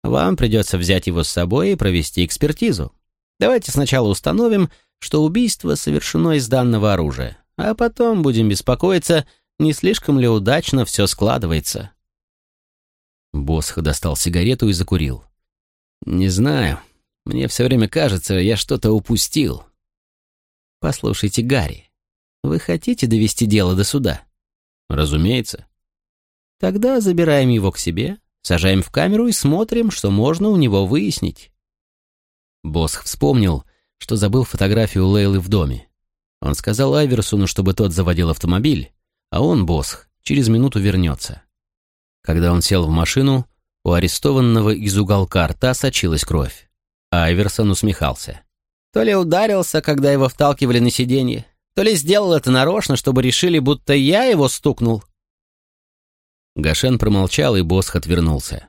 Вам придется взять его с собой и провести экспертизу. Давайте сначала установим, что убийство совершено из данного оружия, а потом будем беспокоиться, не слишком ли удачно все складывается. Босх достал сигарету и закурил. «Не знаю. Мне все время кажется, я что-то упустил». «Послушайте, Гарри, вы хотите довести дело до суда?» «Разумеется». «Тогда забираем его к себе, сажаем в камеру и смотрим, что можно у него выяснить». Босх вспомнил, что забыл фотографию Лейлы в доме. Он сказал Айверсону, чтобы тот заводил автомобиль, а он, Босх, через минуту вернется. Когда он сел в машину, у арестованного из уголка рта сочилась кровь. Айверсон усмехался. То ли ударился, когда его вталкивали на сиденье, то ли сделал это нарочно, чтобы решили, будто я его стукнул. Гашен промолчал, и Босх отвернулся.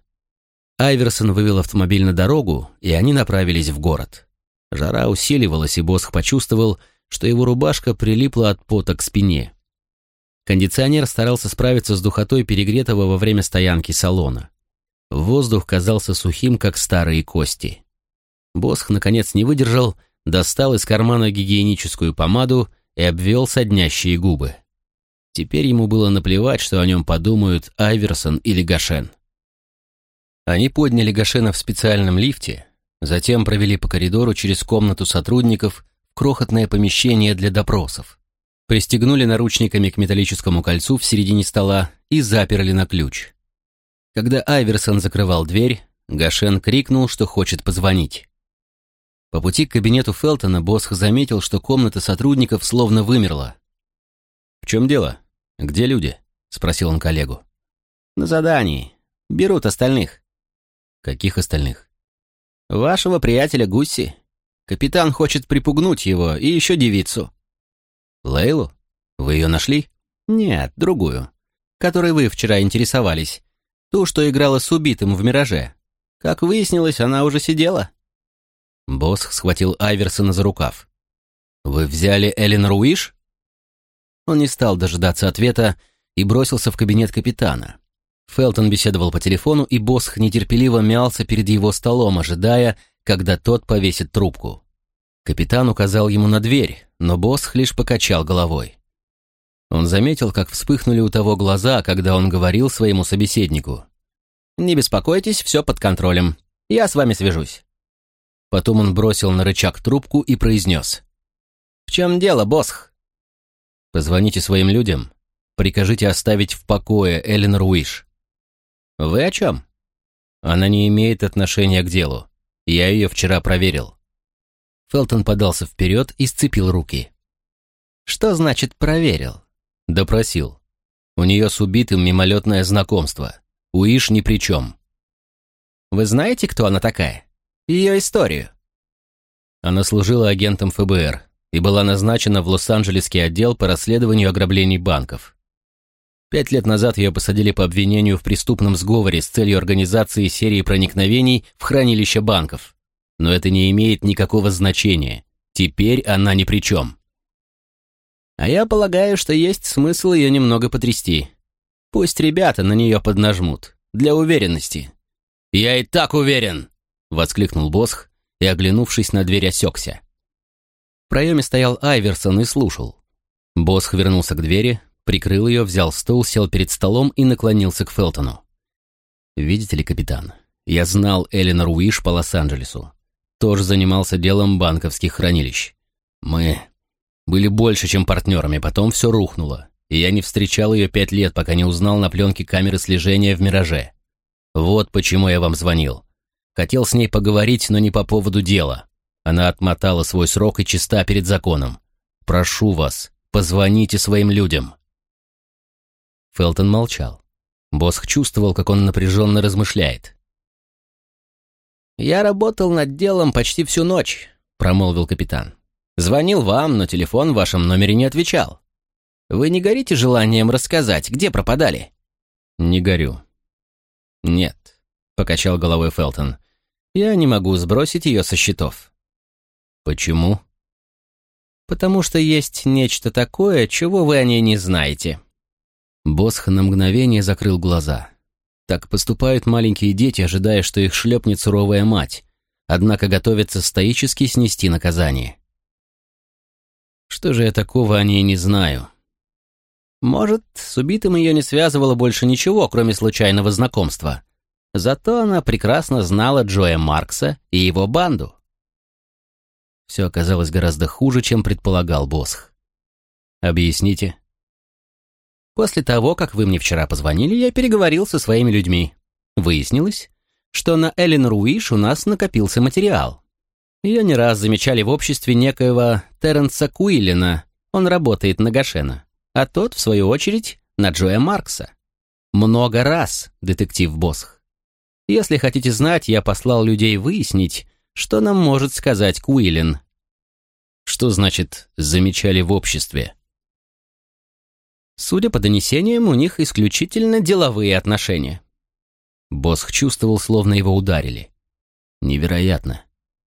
Айверсон вывел автомобиль на дорогу, и они направились в город. Жара усиливалась, и Босх почувствовал, что его рубашка прилипла от пота к спине. Кондиционер старался справиться с духотой перегретого во время стоянки салона. Воздух казался сухим, как старые кости. Босх, наконец, не выдержал, достал из кармана гигиеническую помаду и обвел соднящие губы. Теперь ему было наплевать, что о нем подумают Айверсон или Гашен. Они подняли Гашена в специальном лифте, Затем провели по коридору через комнату сотрудников крохотное помещение для допросов. Пристегнули наручниками к металлическому кольцу в середине стола и заперли на ключ. Когда Айверсон закрывал дверь, Гашен крикнул, что хочет позвонить. По пути к кабинету Фелтона Босх заметил, что комната сотрудников словно вымерла. «В чем дело? Где люди?» — спросил он коллегу. «На задании. Берут остальных». «Каких остальных?» Вашего приятеля Гусси. Капитан хочет припугнуть его и еще девицу». «Лейлу? Вы ее нашли?» «Нет, другую, которой вы вчера интересовались. Ту, что играла с убитым в «Мираже». Как выяснилось, она уже сидела». Босс схватил Айверсона за рукав. «Вы взяли Эллен Руиш?» Он не стал дожидаться ответа и бросился в кабинет капитана. Фелтон беседовал по телефону, и Босх нетерпеливо мялся перед его столом, ожидая, когда тот повесит трубку. Капитан указал ему на дверь, но Босх лишь покачал головой. Он заметил, как вспыхнули у того глаза, когда он говорил своему собеседнику. «Не беспокойтесь, все под контролем. Я с вами свяжусь». Потом он бросил на рычаг трубку и произнес. «В чем дело, Босх?» «Позвоните своим людям. Прикажите оставить в покое Эллен Руиш. «Вы о чем?» «Она не имеет отношения к делу. Я ее вчера проверил». Фелтон подался вперед и сцепил руки. «Что значит «проверил»?» «Допросил. У нее с убитым мимолетное знакомство. Уиш ни при чем». «Вы знаете, кто она такая? Ее историю?» Она служила агентом ФБР и была назначена в Лос-Анджелесский отдел по расследованию ограблений банков. Пять лет назад ее посадили по обвинению в преступном сговоре с целью организации серии проникновений в хранилище банков. Но это не имеет никакого значения. Теперь она ни при чем. А я полагаю, что есть смысл ее немного потрясти. Пусть ребята на нее поднажмут. Для уверенности. «Я и так уверен!» — воскликнул Босх и, оглянувшись на дверь, осекся. В проеме стоял Айверсон и слушал. Босх вернулся к двери, прикрыл ее, взял стул, сел перед столом и наклонился к Фелтону. «Видите ли, капитан, я знал Эленор Уиш по Лос-Анджелесу. Тоже занимался делом банковских хранилищ. Мы были больше, чем партнерами, потом все рухнуло, и я не встречал ее пять лет, пока не узнал на пленке камеры слежения в «Мираже». Вот почему я вам звонил. Хотел с ней поговорить, но не по поводу дела. Она отмотала свой срок и чиста перед законом. Прошу вас, позвоните своим людям. Фелтон молчал. Босх чувствовал, как он напряженно размышляет. «Я работал над делом почти всю ночь», — промолвил капитан. «Звонил вам, но телефон в вашем номере не отвечал. Вы не горите желанием рассказать, где пропадали?» «Не горю». «Нет», — покачал головой Фелтон. «Я не могу сбросить ее со счетов». «Почему?» «Потому что есть нечто такое, чего вы о ней не знаете». Босх на мгновение закрыл глаза. Так поступают маленькие дети, ожидая, что их шлепнет суровая мать, однако готовятся стоически снести наказание. Что же я такого о ней не знаю? Может, с убитым ее не связывало больше ничего, кроме случайного знакомства. Зато она прекрасно знала Джоя Маркса и его банду. Все оказалось гораздо хуже, чем предполагал Босх. «Объясните», После того, как вы мне вчера позвонили, я переговорил со своими людьми. Выяснилось, что на Эллен Руиш у нас накопился материал. Ее не раз замечали в обществе некоего Терренса Куиллина, он работает на Гашена, а тот, в свою очередь, на Джоя Маркса. Много раз, детектив Босх. Если хотите знать, я послал людей выяснить, что нам может сказать Куиллин. Что значит «замечали в обществе»? Судя по донесениям, у них исключительно деловые отношения. Босх чувствовал, словно его ударили. Невероятно.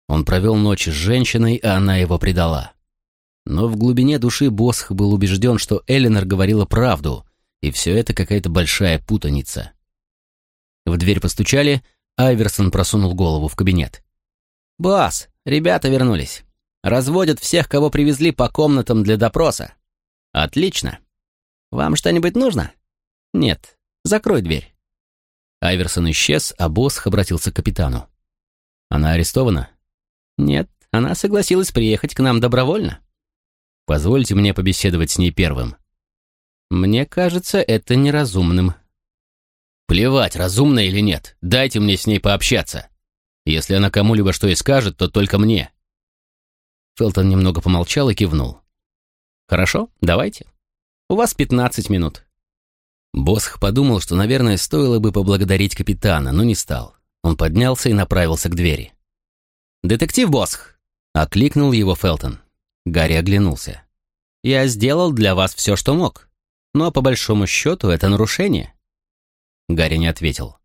Он провел ночь с женщиной, а она его предала. Но в глубине души Босх был убежден, что Эленор говорила правду, и все это какая-то большая путаница. В дверь постучали, Айверсон просунул голову в кабинет. «Босс, ребята вернулись. Разводят всех, кого привезли по комнатам для допроса. Отлично. «Вам что-нибудь нужно?» «Нет. Закрой дверь». Айверсон исчез, а Босх обратился к капитану. «Она арестована?» «Нет, она согласилась приехать к нам добровольно». «Позвольте мне побеседовать с ней первым». «Мне кажется, это неразумным». «Плевать, разумно или нет, дайте мне с ней пообщаться. Если она кому-либо что и скажет, то только мне». Фелтон немного помолчал и кивнул. «Хорошо, давайте». У вас 15 минут». Босх подумал, что, наверное, стоило бы поблагодарить капитана, но не стал. Он поднялся и направился к двери. «Детектив Босх!» — окликнул его Фелтон. Гарри оглянулся. «Я сделал для вас все, что мог. Но, по большому счету, это нарушение». Гарри не ответил.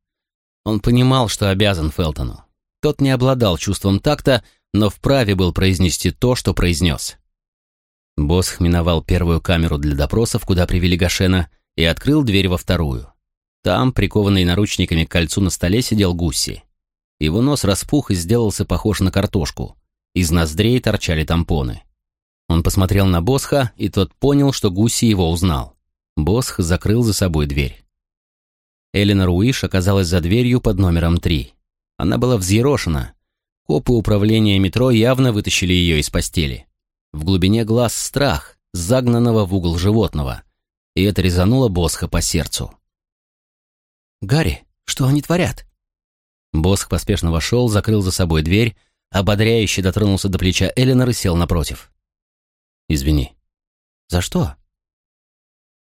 Он понимал, что обязан Фелтону. Тот не обладал чувством такта, но вправе был произнести то, что произнес. Босх миновал первую камеру для допросов, куда привели Гашена, и открыл дверь во вторую. Там, прикованный наручниками к кольцу на столе, сидел Гусси. Его нос распух и сделался похож на картошку. Из ноздрей торчали тампоны. Он посмотрел на Босха, и тот понял, что Гусси его узнал. Босх закрыл за собой дверь. Эленор Уиш оказалась за дверью под номером три. Она была взъерошена. Копы управления метро явно вытащили ее из постели. В глубине глаз страх, загнанного в угол животного. И это резануло Босха по сердцу. «Гарри, что они творят?» Босх поспешно вошел, закрыл за собой дверь, ободряюще дотронулся до плеча Эленор и сел напротив. «Извини». «За что?»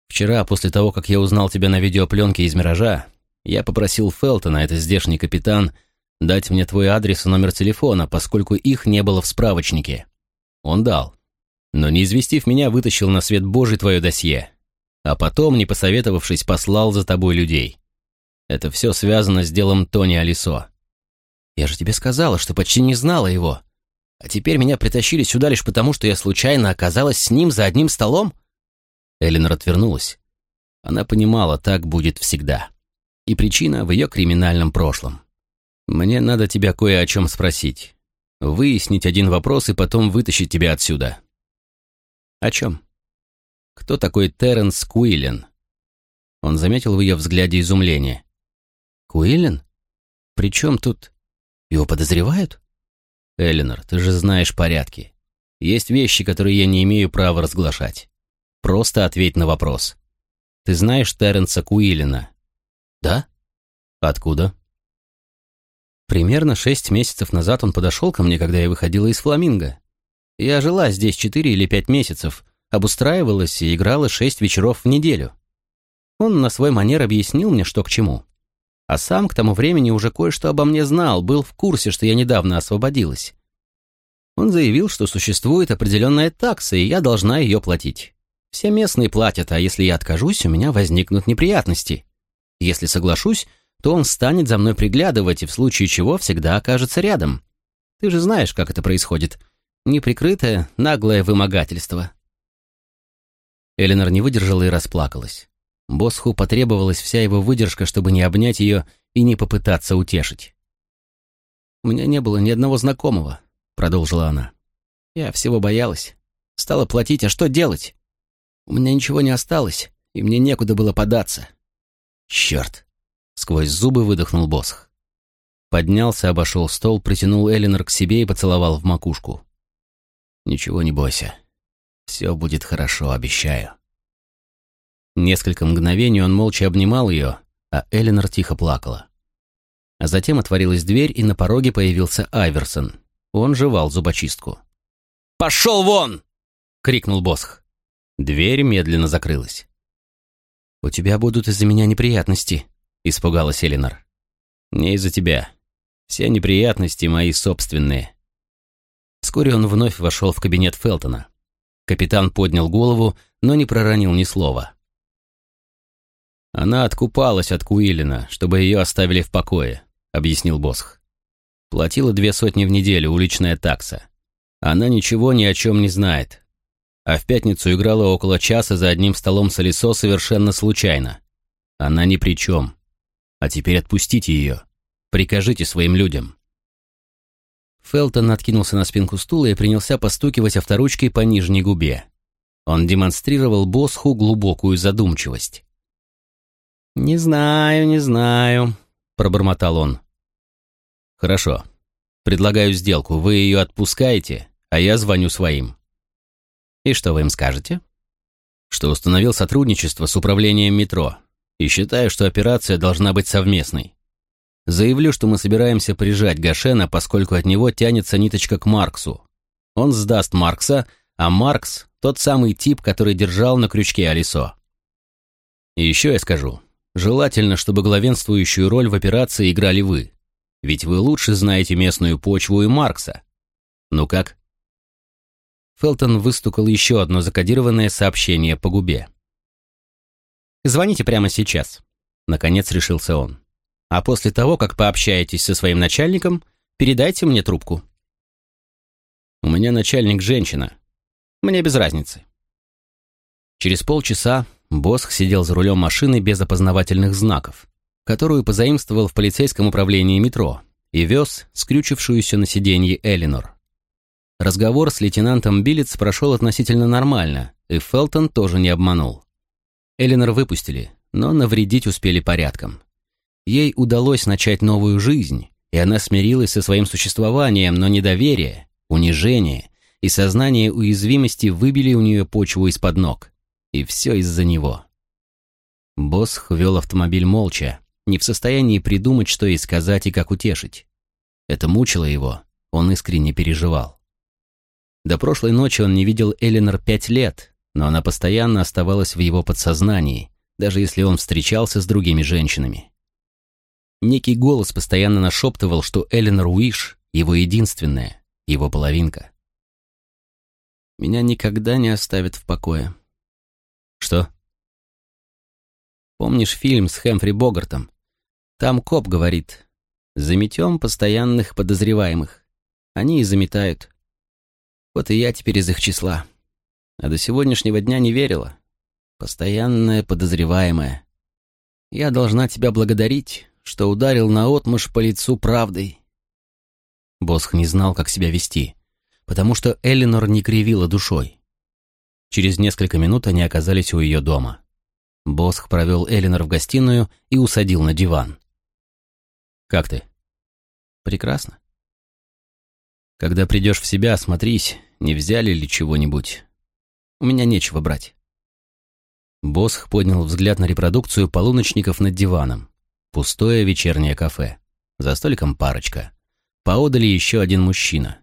«Вчера, после того, как я узнал тебя на видеопленке из «Миража», я попросил Фелтона, это здешний капитан, дать мне твой адрес и номер телефона, поскольку их не было в справочнике. Он дал. Но не известив меня, вытащил на свет Божий твое досье. А потом, не посоветовавшись, послал за тобой людей. Это все связано с делом Тони Алисо. Я же тебе сказала, что почти не знала его. А теперь меня притащили сюда лишь потому, что я случайно оказалась с ним за одним столом? Эллинор отвернулась. Она понимала, так будет всегда. И причина в ее криминальном прошлом. Мне надо тебя кое о чем спросить. Выяснить один вопрос и потом вытащить тебя отсюда. О чем? Кто такой Терренс Куиллен? Он заметил в ее взгляде изумление. Куиллен? При чем тут... Его подозревают? Эллинор, ты же знаешь порядки. Есть вещи, которые я не имею права разглашать. Просто ответь на вопрос. Ты знаешь Терренса Куиллина? Да? Откуда? Примерно шесть месяцев назад он подошел ко мне, когда я выходила из Фламинго. Я жила здесь четыре или пять месяцев, обустраивалась и играла шесть вечеров в неделю. Он на свой манер объяснил мне, что к чему. А сам к тому времени уже кое-что обо мне знал, был в курсе, что я недавно освободилась. Он заявил, что существует определенная такса, и я должна ее платить. Все местные платят, а если я откажусь, у меня возникнут неприятности. Если соглашусь, то он станет за мной приглядывать и в случае чего всегда окажется рядом. Ты же знаешь, как это происходит. Неприкрытое, наглое вымогательство. Эленор не выдержала и расплакалась. Босху потребовалась вся его выдержка, чтобы не обнять ее и не попытаться утешить. «У меня не было ни одного знакомого», — продолжила она. «Я всего боялась. Стала платить, а что делать? У меня ничего не осталось, и мне некуда было податься». «Черт!» — сквозь зубы выдохнул Босх. Поднялся, обошел стол, притянул Элинор к себе и поцеловал в макушку. «Ничего не бойся. Все будет хорошо, обещаю». Несколько мгновений он молча обнимал ее, а Эленор тихо плакала. А затем отворилась дверь, и на пороге появился Айверсон. Он жевал зубочистку. «Пошел вон!» — крикнул Босх. Дверь медленно закрылась. «У тебя будут из-за меня неприятности», — испугалась Эленор. «Не из-за тебя. Все неприятности мои собственные». Вскоре он вновь вошел в кабинет Фелтона. Капитан поднял голову, но не проронил ни слова. «Она откупалась от Куилина, чтобы ее оставили в покое», — объяснил Босх. «Платила две сотни в неделю, уличная такса. Она ничего ни о чем не знает. А в пятницу играла около часа за одним столом с Алисо совершенно случайно. Она ни при чем. А теперь отпустите ее. Прикажите своим людям». Фелтон откинулся на спинку стула и принялся постукивать авторучкой по нижней губе. Он демонстрировал Босху глубокую задумчивость. «Не знаю, не знаю», — пробормотал он. «Хорошо. Предлагаю сделку. Вы ее отпускаете, а я звоню своим». «И что вы им скажете?» «Что установил сотрудничество с управлением метро и считаю, что операция должна быть совместной. Заявлю, что мы собираемся прижать Гашена, поскольку от него тянется ниточка к Марксу. Он сдаст Маркса, а Маркс — тот самый тип, который держал на крючке Алисо. И еще я скажу, Желательно, чтобы главенствующую роль в операции играли вы. Ведь вы лучше знаете местную почву и Маркса. Ну как? Фелтон выстукал еще одно закодированное сообщение по губе. «Звоните прямо сейчас», — наконец решился он. «А после того, как пообщаетесь со своим начальником, передайте мне трубку». «У меня начальник женщина. Мне без разницы». Через полчаса Босх сидел за рулем машины без опознавательных знаков, которую позаимствовал в полицейском управлении метро, и вез скрючившуюся на сиденье Элинор. Разговор с лейтенантом Биллетс прошел относительно нормально, и Фелтон тоже не обманул. Элинор выпустили, но навредить успели порядком. Ей удалось начать новую жизнь, и она смирилась со своим существованием, но недоверие, унижение и сознание уязвимости выбили у нее почву из-под ног. И все из-за него. Босх вел автомобиль молча, не в состоянии придумать, что ей сказать и как утешить. Это мучило его, он искренне переживал. До прошлой ночи он не видел Эленор пять лет, но она постоянно оставалась в его подсознании, даже если он встречался с другими женщинами. некий голос постоянно нашептывал, что Эленор Уиш — его единственная, его половинка. Меня никогда не оставят в покое. Что? Помнишь фильм с Хэмфри Богартом? Там коп говорит, заметем постоянных подозреваемых. Они и заметают. Вот и я теперь из их числа. А до сегодняшнего дня не верила. Постоянная подозреваемая. Я должна тебя благодарить, что ударил наотмашь по лицу правдой. Босх не знал, как себя вести, потому что Эллинор не кривила душой. Через несколько минут они оказались у ее дома. Босх провел Эллинор в гостиную и усадил на диван. «Как ты?» «Прекрасно. Когда придешь в себя, осмотрись, не взяли ли чего-нибудь. У меня нечего брать». Босх поднял взгляд на репродукцию полуночников над диваном. Пустое вечернее кафе. За столиком парочка. Поодали еще один мужчина.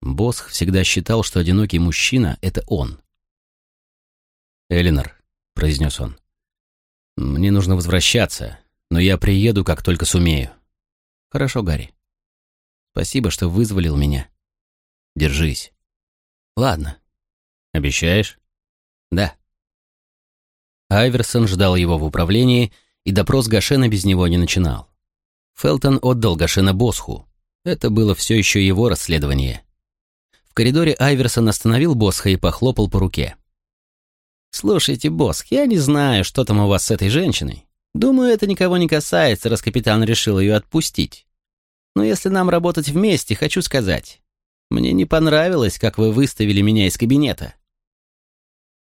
Босх всегда считал, что одинокий мужчина — это он. «Элинор», — произнес он, — «мне нужно возвращаться, но я приеду, как только сумею». «Хорошо, Гарри. Спасибо, что вызволил меня. Держись». «Ладно». «Обещаешь?» «Да». Айверсон ждал его в управлении, и допрос Гашена без него не начинал. Фелтон отдал Гашена Босху. Это было все еще его расследование. В коридоре Айверсон остановил Босха и похлопал по руке. «Слушайте, Босх, я не знаю, что там у вас с этой женщиной. Думаю, это никого не касается, раз капитан решил ее отпустить. Но если нам работать вместе, хочу сказать, мне не понравилось, как вы выставили меня из кабинета».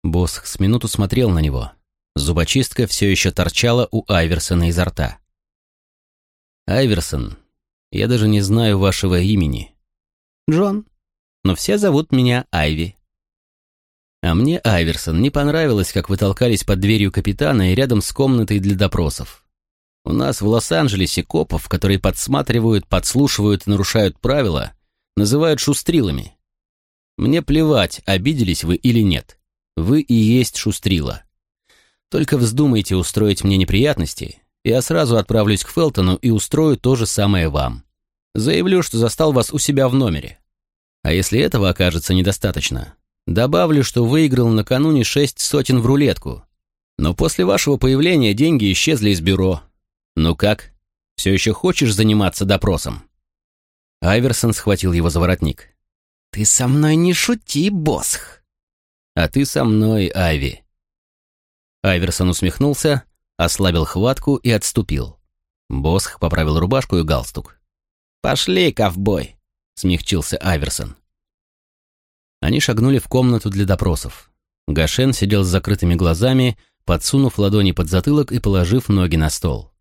Босх с минуту смотрел на него, Зубочистка все еще торчала у Айверсона изо рта. «Айверсон, я даже не знаю вашего имени». «Джон, но все зовут меня Айви». А мне, Айверсон, не понравилось, как вы толкались под дверью капитана и рядом с комнатой для допросов. У нас в Лос-Анджелесе копов, которые подсматривают, подслушивают и нарушают правила, называют шустрилами. Мне плевать, обиделись вы или нет. Вы и есть шустрила. Только вздумайте устроить мне неприятности, я сразу отправлюсь к Фелтону и устрою то же самое вам. Заявлю, что застал вас у себя в номере. А если этого окажется недостаточно, добавлю, что выиграл накануне шесть сотен в рулетку. Но после вашего появления деньги исчезли из бюро. Ну как, все еще хочешь заниматься допросом?» Айверсон схватил его за воротник. «Ты со мной не шути, Босх!» «А ты со мной, Айви!» Айверсон усмехнулся, ослабил хватку и отступил. Босх поправил рубашку и галстук. «Пошли, ковбой!» — смягчился Айверсон. Они шагнули в комнату для допросов. Гашен сидел с закрытыми глазами, подсунув ладони под затылок и положив ноги на стол.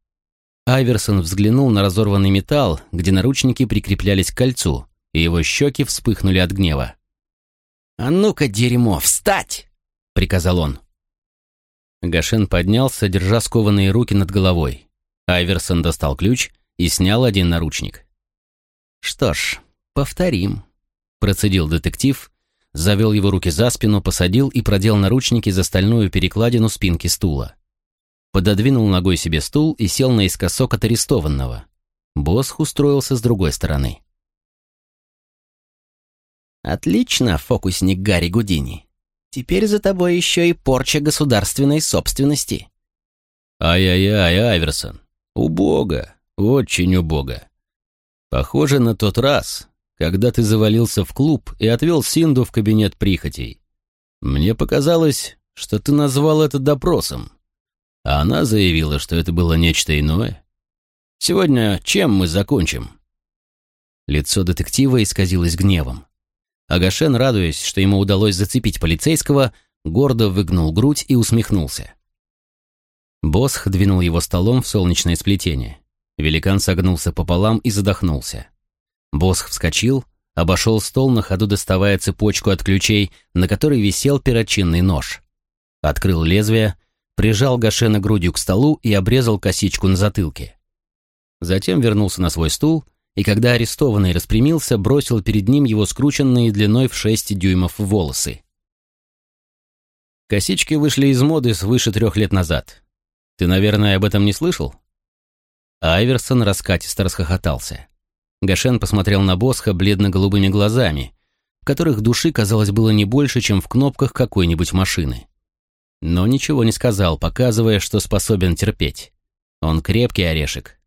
Айверсон взглянул на разорванный металл, где наручники прикреплялись к кольцу, и его щеки вспыхнули от гнева. «А ну-ка, дерьмо, встать!» — приказал он. Гашен поднялся, держа скованные руки над головой. Айверсон достал ключ и снял один наручник. «Что ж, повторим», — процедил детектив, завел его руки за спину, посадил и продел наручники за стальную перекладину спинки стула. Пододвинул ногой себе стул и сел наискосок от арестованного. Босх устроился с другой стороны. «Отлично, фокусник Гарри Гудини. Теперь за тобой еще и порча государственной собственности». «Ай-яй-яй, Айверсон, убого, очень убого. Похоже на тот раз, когда ты завалился в клуб и отвел Синду в кабинет прихотей. Мне показалось, что ты назвал это допросом, а она заявила, что это было нечто иное. Сегодня чем мы закончим?» Лицо детектива исказилось гневом. Агашен, радуясь, что ему удалось зацепить полицейского, гордо выгнул грудь и усмехнулся. Босх двинул его столом в солнечное сплетение. Великан согнулся пополам и задохнулся. Босх вскочил, обошел стол на ходу, доставая цепочку от ключей, на которой висел перочинный нож. Открыл лезвие, прижал Гашена грудью к столу и обрезал косичку на затылке. Затем вернулся на свой стул и когда арестованный распрямился, бросил перед ним его скрученные длиной в шесть дюймов волосы. Косички вышли из моды свыше трех лет назад. Ты, наверное, об этом не слышал? Айверсон раскатисто расхохотался. Гашен посмотрел на Босха бледно-голубыми глазами, в которых души, казалось, было не больше, чем в кнопках какой-нибудь машины. Но ничего не сказал, показывая, что способен терпеть. Он крепкий орешек.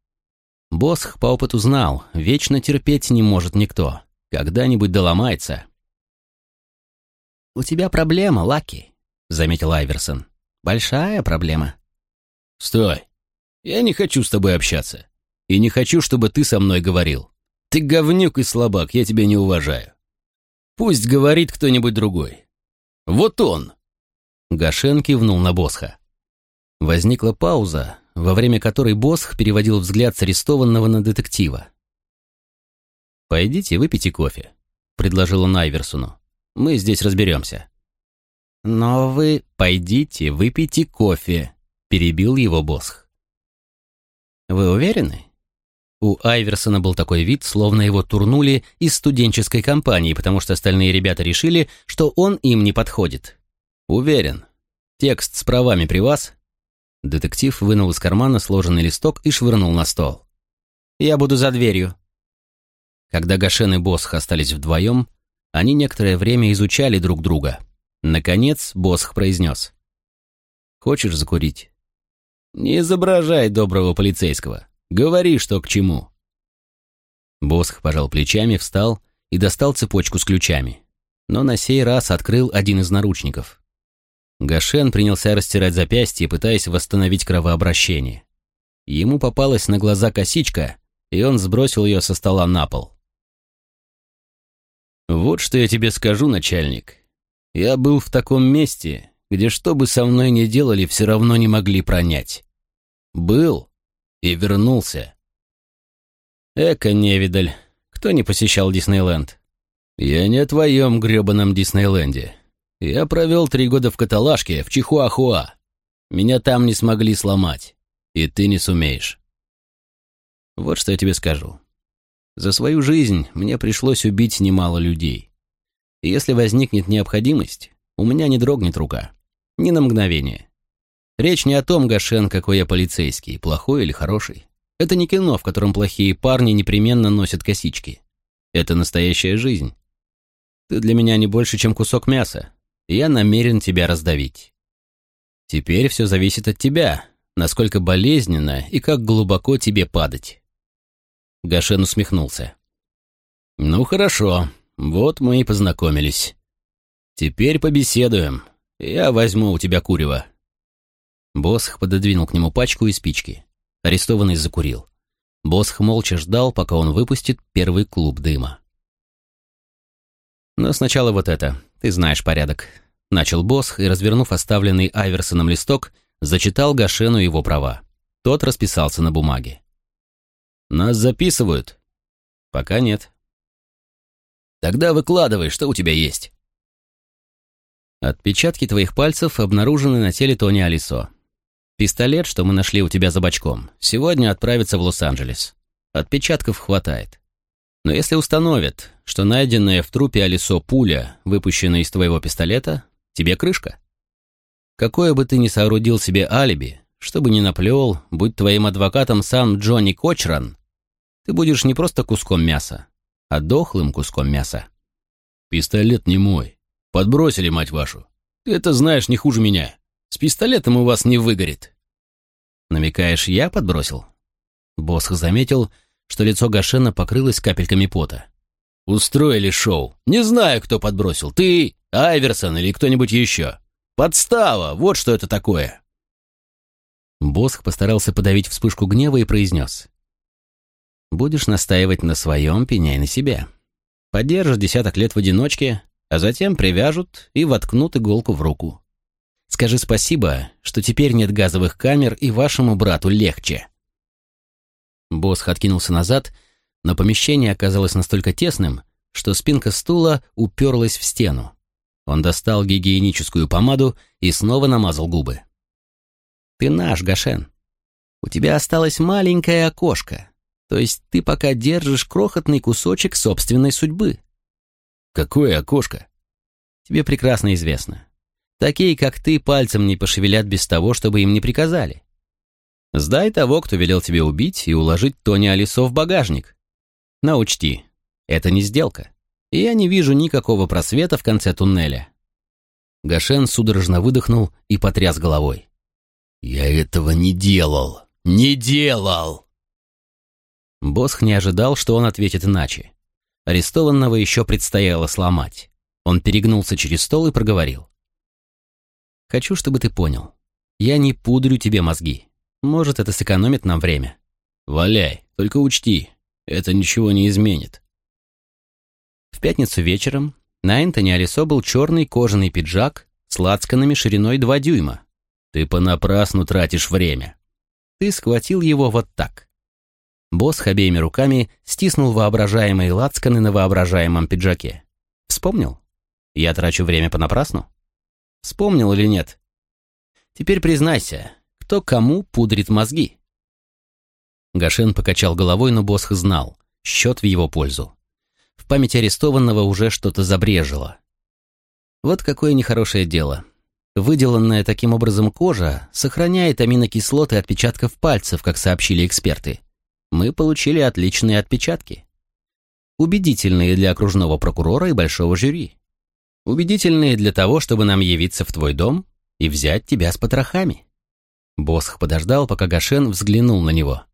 Босх по опыту знал, вечно терпеть не может никто. Когда-нибудь доломается. «У тебя проблема, Лаки», — заметил Айверсон. «Большая проблема». «Стой! Я не хочу с тобой общаться. И не хочу, чтобы ты со мной говорил. Ты говнюк и слабак, я тебя не уважаю. Пусть говорит кто-нибудь другой. Вот он!» Гашен кивнул на Босха. Возникла пауза, во время которой Босх переводил взгляд с арестованного на детектива. «Пойдите, выпейте кофе», — предложил он Айверсону. «Мы здесь разберемся». «Но вы пойдите, выпейте кофе», — перебил его Босх. «Вы уверены?» У Айверсона был такой вид, словно его турнули из студенческой компании, потому что остальные ребята решили, что он им не подходит. «Уверен. Текст с правами при вас?» Детектив вынул из кармана сложенный листок и швырнул на стол. «Я буду за дверью». Когда Гашен и Босх остались вдвоем, они некоторое время изучали друг друга. Наконец Босх произнес. «Хочешь закурить?» «Не изображай доброго полицейского. Говори, что к чему». Босх пожал плечами, встал и достал цепочку с ключами. Но на сей раз открыл один из наручников. Гашен принялся растирать запястье, пытаясь восстановить кровообращение. Ему попалась на глаза косичка, и он сбросил ее со стола на пол. «Вот что я тебе скажу, начальник. Я был в таком месте, где что бы со мной ни делали, все равно не могли пронять. Был и вернулся. Эка, невидаль, кто не посещал Диснейленд? Я не о твоем гребаном Диснейленде. Я провел три года в каталажке, в Чихуахуа. Меня там не смогли сломать. И ты не сумеешь. Вот что я тебе скажу. За свою жизнь мне пришлось убить немало людей. И если возникнет необходимость, у меня не дрогнет рука. Ни на мгновение. Речь не о том, Гашен, какой я полицейский, плохой или хороший. Это не кино, в котором плохие парни непременно носят косички. Это настоящая жизнь. Ты для меня не больше, чем кусок мяса, я намерен тебя раздавить. Теперь все зависит от тебя, насколько болезненно и как глубоко тебе падать. Гашен усмехнулся. Ну хорошо, вот мы и познакомились. Теперь побеседуем. Я возьму у тебя курева. Босх пододвинул к нему пачку и спички. Арестованный закурил. Босх молча ждал, пока он выпустит первый клуб дыма. Но сначала вот это. Ты знаешь порядок. Начал Босх и, развернув оставленный Айверсоном листок, зачитал Гашену его права. Тот расписался на бумаге. «Нас записывают?» «Пока нет». «Тогда выкладывай, что у тебя есть». «Отпечатки твоих пальцев обнаружены на теле Тони Алисо. Пистолет, что мы нашли у тебя за бочком, сегодня отправится в Лос-Анджелес. Отпечатков хватает. Но если установят, что найденная в трупе Алисо пуля, выпущенная из твоего пистолета, тебе крышка. Какое бы ты ни соорудил себе алиби, что бы ни наплел, будь твоим адвокатом сам Джонни Кочран, ты будешь не просто куском мяса, а дохлым куском мяса. Пистолет не мой. Подбросили, мать вашу. Ты это знаешь не хуже меня. С пистолетом у вас не выгорит. Намекаешь, я подбросил? Босх заметил, что лицо Гашена покрылось капельками пота. «Устроили шоу. Не знаю, кто подбросил. Ты, Айверсон или кто-нибудь еще. Подстава, вот что это такое». Босх постарался подавить вспышку гнева и произнес. «Будешь настаивать на своем, пеняй на себя. Подержишь десяток лет в одиночке, а затем привяжут и воткнут иголку в руку. Скажи спасибо, что теперь нет газовых камер и вашему брату легче». Босх откинулся назад, но помещение оказалось настолько тесным, что спинка стула уперлась в стену. Он достал гигиеническую помаду и снова намазал губы. «Ты наш, Гашен. У тебя осталось маленькое окошко, то есть ты пока держишь крохотный кусочек собственной судьбы». «Какое окошко?» «Тебе прекрасно известно. Такие, как ты, пальцем не пошевелят без того, чтобы им не приказали. Сдай того, кто велел тебе убить, и уложить Тони Алисо в багажник. Но учти, это не сделка, и я не вижу никакого просвета в конце туннеля. Гашен судорожно выдохнул и потряс головой. «Я этого не делал! Не делал!» Босх не ожидал, что он ответит иначе. Арестованного еще предстояло сломать. Он перегнулся через стол и проговорил. «Хочу, чтобы ты понял. Я не пудрю тебе мозги. Может, это сэкономит нам время». «Валяй, только учти, это ничего не изменит». В пятницу вечером на Энтони Алисо был черный кожаный пиджак с лацканами шириной 2 дюйма. Ты понапрасну тратишь время. Ты схватил его вот так. Босс обеими руками стиснул воображаемые лацканы на воображаемом пиджаке. Вспомнил? Я трачу время понапрасну? Вспомнил или нет? Теперь признайся, кто кому пудрит мозги? Гашен покачал головой, но Босх знал. Счет в его пользу. В памяти арестованного уже что-то забрежило. Вот какое нехорошее дело. Выделанная таким образом кожа сохраняет аминокислоты отпечатков пальцев, как сообщили эксперты мы получили отличные отпечатки. Убедительные для окружного прокурора и большого жюри. Убедительные для того, чтобы нам явиться в твой дом и взять тебя с потрохами. Босх подождал, пока Гашен взглянул на него.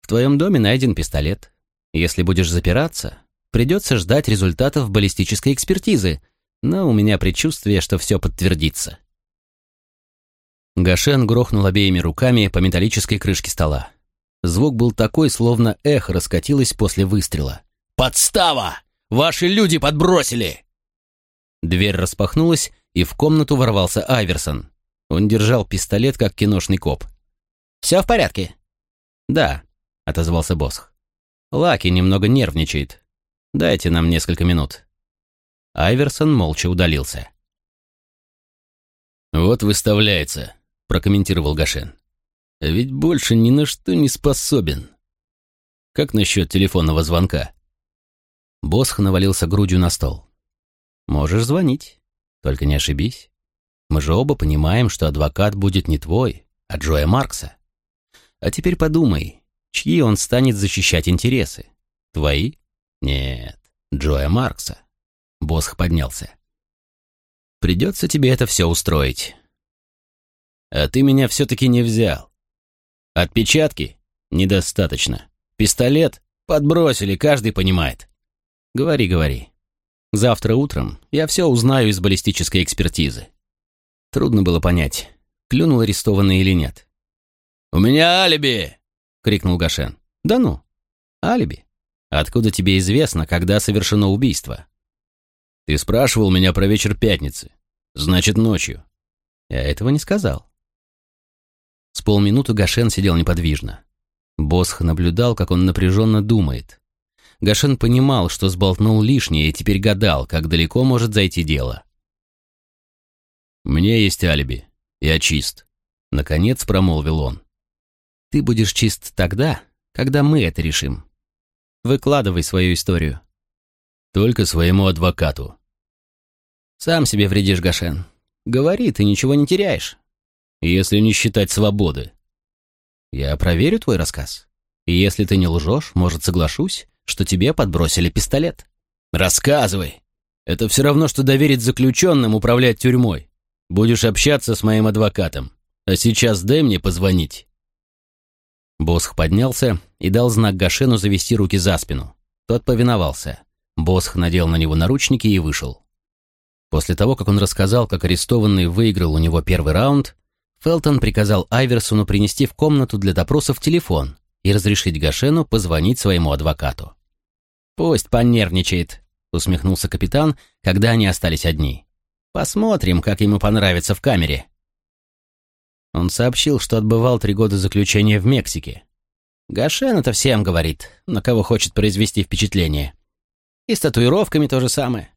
В твоем доме найден пистолет. Если будешь запираться, придется ждать результатов баллистической экспертизы, но у меня предчувствие, что все подтвердится. Гашен грохнул обеими руками по металлической крышке стола. Звук был такой, словно эхо раскатилось после выстрела. «Подстава! Ваши люди подбросили!» Дверь распахнулась, и в комнату ворвался Айверсон. Он держал пистолет, как киношный коп. «Все в порядке?» «Да», — отозвался Босх. «Лаки немного нервничает. Дайте нам несколько минут». Айверсон молча удалился. «Вот выставляется», — прокомментировал Гашен. Ведь больше ни на что не способен. Как насчет телефонного звонка? Босх навалился грудью на стол. Можешь звонить, только не ошибись. Мы же оба понимаем, что адвокат будет не твой, а Джоя Маркса. А теперь подумай, чьи он станет защищать интересы? Твои? Нет, Джоя Маркса. Босх поднялся. Придется тебе это все устроить. А ты меня все-таки не взял. Отпечатки? Недостаточно. Пистолет? Подбросили, каждый понимает. Говори, говори. Завтра утром я все узнаю из баллистической экспертизы. Трудно было понять, клюнул арестованный или нет. «У меня алиби!» — крикнул Гашен. «Да ну, алиби? Откуда тебе известно, когда совершено убийство?» «Ты спрашивал меня про вечер пятницы. Значит, ночью». «Я этого не сказал. С полминуты Гашен сидел неподвижно. Босх наблюдал, как он напряженно думает. Гашен понимал, что сболтнул лишнее, и теперь гадал, как далеко может зайти дело. «Мне есть алиби. Я чист», — наконец промолвил он. «Ты будешь чист тогда, когда мы это решим. Выкладывай свою историю». «Только своему адвокату». «Сам себе вредишь, Гашен. Говори, ты ничего не теряешь» если не считать свободы. Я проверю твой рассказ. И если ты не лжешь, может, соглашусь, что тебе подбросили пистолет. Рассказывай. Это все равно, что доверить заключенным управлять тюрьмой. Будешь общаться с моим адвокатом. А сейчас дай мне позвонить. Босх поднялся и дал знак Гашену завести руки за спину. Тот повиновался. Босх надел на него наручники и вышел. После того, как он рассказал, как арестованный выиграл у него первый раунд, Фелтон приказал Айверсону принести в комнату для допросов телефон и разрешить Гашену позвонить своему адвокату. «Пусть понервничает», — усмехнулся капитан, когда они остались одни. «Посмотрим, как ему понравится в камере». Он сообщил, что отбывал три года заключения в Мексике. Гашен это всем говорит, на кого хочет произвести впечатление. И с татуировками то же самое.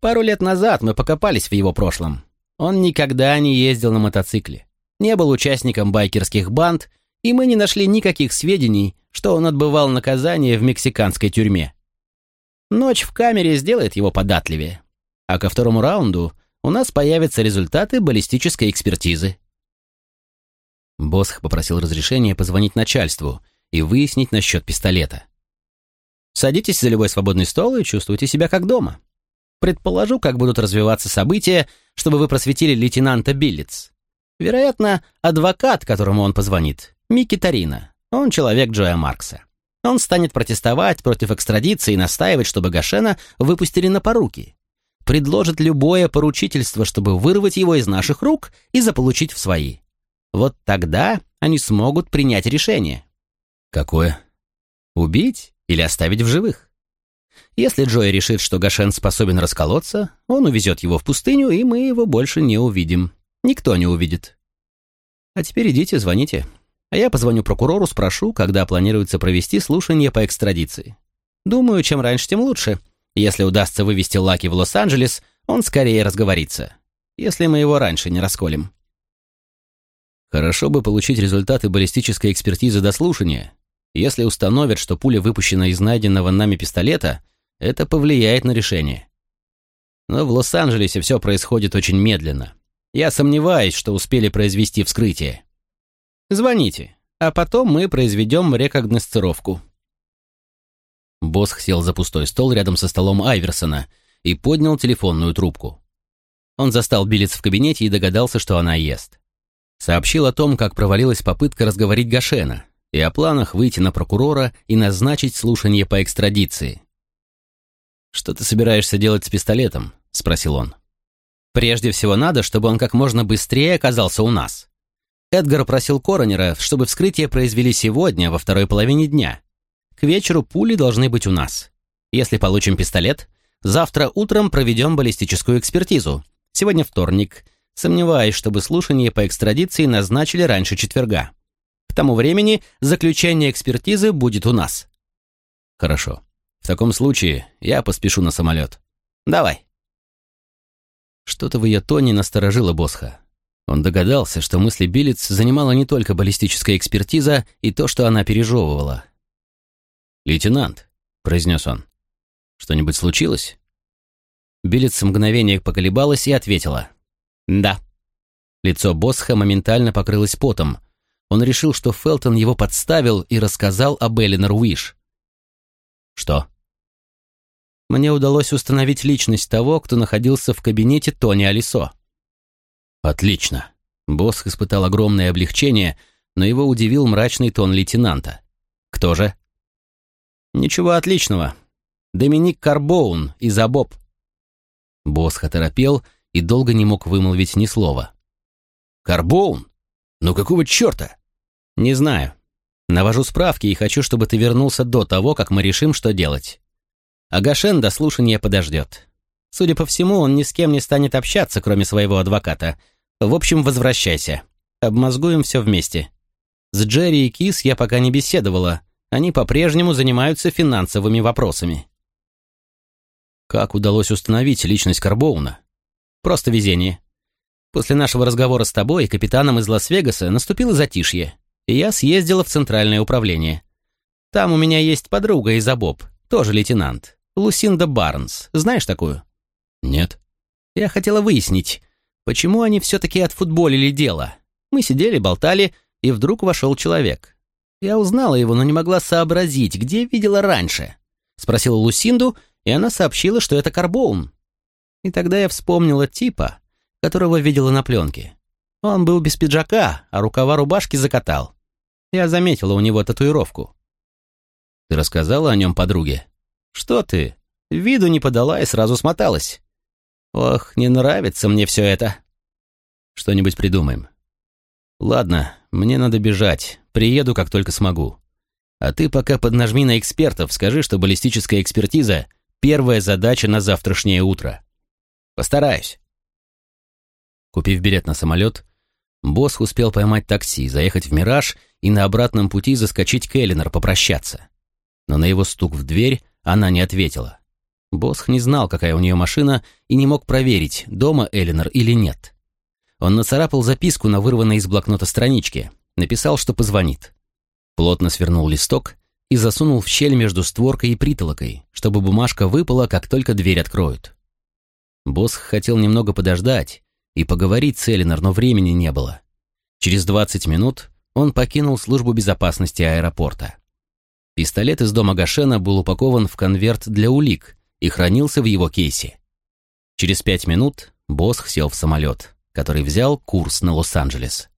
Пару лет назад мы покопались в его прошлом. Он никогда не ездил на мотоцикле не был участником байкерских банд, и мы не нашли никаких сведений, что он отбывал наказание в мексиканской тюрьме. Ночь в камере сделает его податливее. А ко второму раунду у нас появятся результаты баллистической экспертизы. Босх попросил разрешения позвонить начальству и выяснить насчет пистолета. Садитесь за любой свободный стол и чувствуйте себя как дома. Предположу, как будут развиваться события, чтобы вы просветили лейтенанта Биллиц. Вероятно, адвокат, которому он позвонит, Микки Тарина. Он человек Джоя Маркса. Он станет протестовать против экстрадиции и настаивать, чтобы Гашена выпустили на поруки. Предложит любое поручительство, чтобы вырвать его из наших рук и заполучить в свои. Вот тогда они смогут принять решение. Какое? Убить или оставить в живых? Если Джой решит, что Гашен способен расколоться, он увезет его в пустыню, и мы его больше не увидим. Никто не увидит. А теперь идите, звоните. А я позвоню прокурору, спрошу, когда планируется провести слушание по экстрадиции. Думаю, чем раньше, тем лучше. Если удастся вывести Лаки в Лос-Анджелес, он скорее разговорится. Если мы его раньше не расколем. Хорошо бы получить результаты баллистической экспертизы до слушания. Если установят, что пуля выпущена из найденного нами пистолета, это повлияет на решение. Но в Лос-Анджелесе все происходит очень медленно. Я сомневаюсь, что успели произвести вскрытие. Звоните, а потом мы произведем рекогносцировку. Босх сел за пустой стол рядом со столом Айверсона и поднял телефонную трубку. Он застал Билец в кабинете и догадался, что она ест. Сообщил о том, как провалилась попытка разговорить Гашена, и о планах выйти на прокурора и назначить слушание по экстрадиции. «Что ты собираешься делать с пистолетом?» — спросил он. Прежде всего надо, чтобы он как можно быстрее оказался у нас. Эдгар просил коронера, чтобы вскрытие произвели сегодня, во второй половине дня. К вечеру пули должны быть у нас. Если получим пистолет, завтра утром проведем баллистическую экспертизу. Сегодня вторник. Сомневаюсь, чтобы слушание по экстрадиции назначили раньше четверга. К тому времени заключение экспертизы будет у нас. Хорошо. В таком случае я поспешу на самолет. Давай. Что-то в ее тоне насторожило Босха. Он догадался, что мысли Билец занимала не только баллистическая экспертиза и то, что она пережевывала. «Лейтенант», — произнес он, — «что-нибудь случилось?» Билец мгновение поколебалась и ответила. «Да». Лицо Босха моментально покрылось потом. Он решил, что Фелтон его подставил и рассказал об Эллинор Уиш. «Что?» мне удалось установить личность того, кто находился в кабинете Тони Алисо. Отлично. Босс испытал огромное облегчение, но его удивил мрачный тон лейтенанта. Кто же? Ничего отличного. Доминик Карбоун из Абоб. Босс оторопел и долго не мог вымолвить ни слова. «Карбоун? Ну какого черта?» «Не знаю. Навожу справки и хочу, чтобы ты вернулся до того, как мы решим, что делать. Агашен до слушания подождет. Судя по всему, он ни с кем не станет общаться, кроме своего адвоката. В общем, возвращайся. Обмозгуем все вместе. С Джерри и Кис я пока не беседовала. Они по-прежнему занимаются финансовыми вопросами. Как удалось установить личность Карбоуна? Просто везение. После нашего разговора с тобой и капитаном из Лас-Вегаса наступило затишье, и я съездила в центральное управление. Там у меня есть подруга из Абоб, тоже лейтенант. Лусинда Барнс. Знаешь такую?» «Нет». «Я хотела выяснить, почему они все-таки отфутболили дело. Мы сидели, болтали, и вдруг вошел человек. Я узнала его, но не могла сообразить, где видела раньше. Спросила Лусинду, и она сообщила, что это Карбоун. И тогда я вспомнила типа, которого видела на пленке. Он был без пиджака, а рукава рубашки закатал. Я заметила у него татуировку. Ты рассказала о нем подруге? «Что ты? Виду не подала и сразу смоталась. Ох, не нравится мне все это». «Что-нибудь придумаем». «Ладно, мне надо бежать. Приеду, как только смогу. А ты пока поднажми на экспертов, скажи, что баллистическая экспертиза — первая задача на завтрашнее утро». «Постараюсь». Купив билет на самолет, Босс успел поймать такси, заехать в «Мираж» и на обратном пути заскочить к Эллинор попрощаться. Но на его стук в дверь она не ответила. Босх не знал, какая у нее машина, и не мог проверить, дома Элинор или нет. Он нацарапал записку на вырванной из блокнота страничке, написал, что позвонит. Плотно свернул листок и засунул в щель между створкой и притолокой, чтобы бумажка выпала, как только дверь откроют. Босх хотел немного подождать и поговорить с Элинор, но времени не было. Через двадцать минут он покинул службу безопасности аэропорта. Пистолет из дома Гашена был упакован в конверт для улик и хранился в его кейсе. Через пять минут Босх сел в самолет, который взял курс на Лос-Анджелес.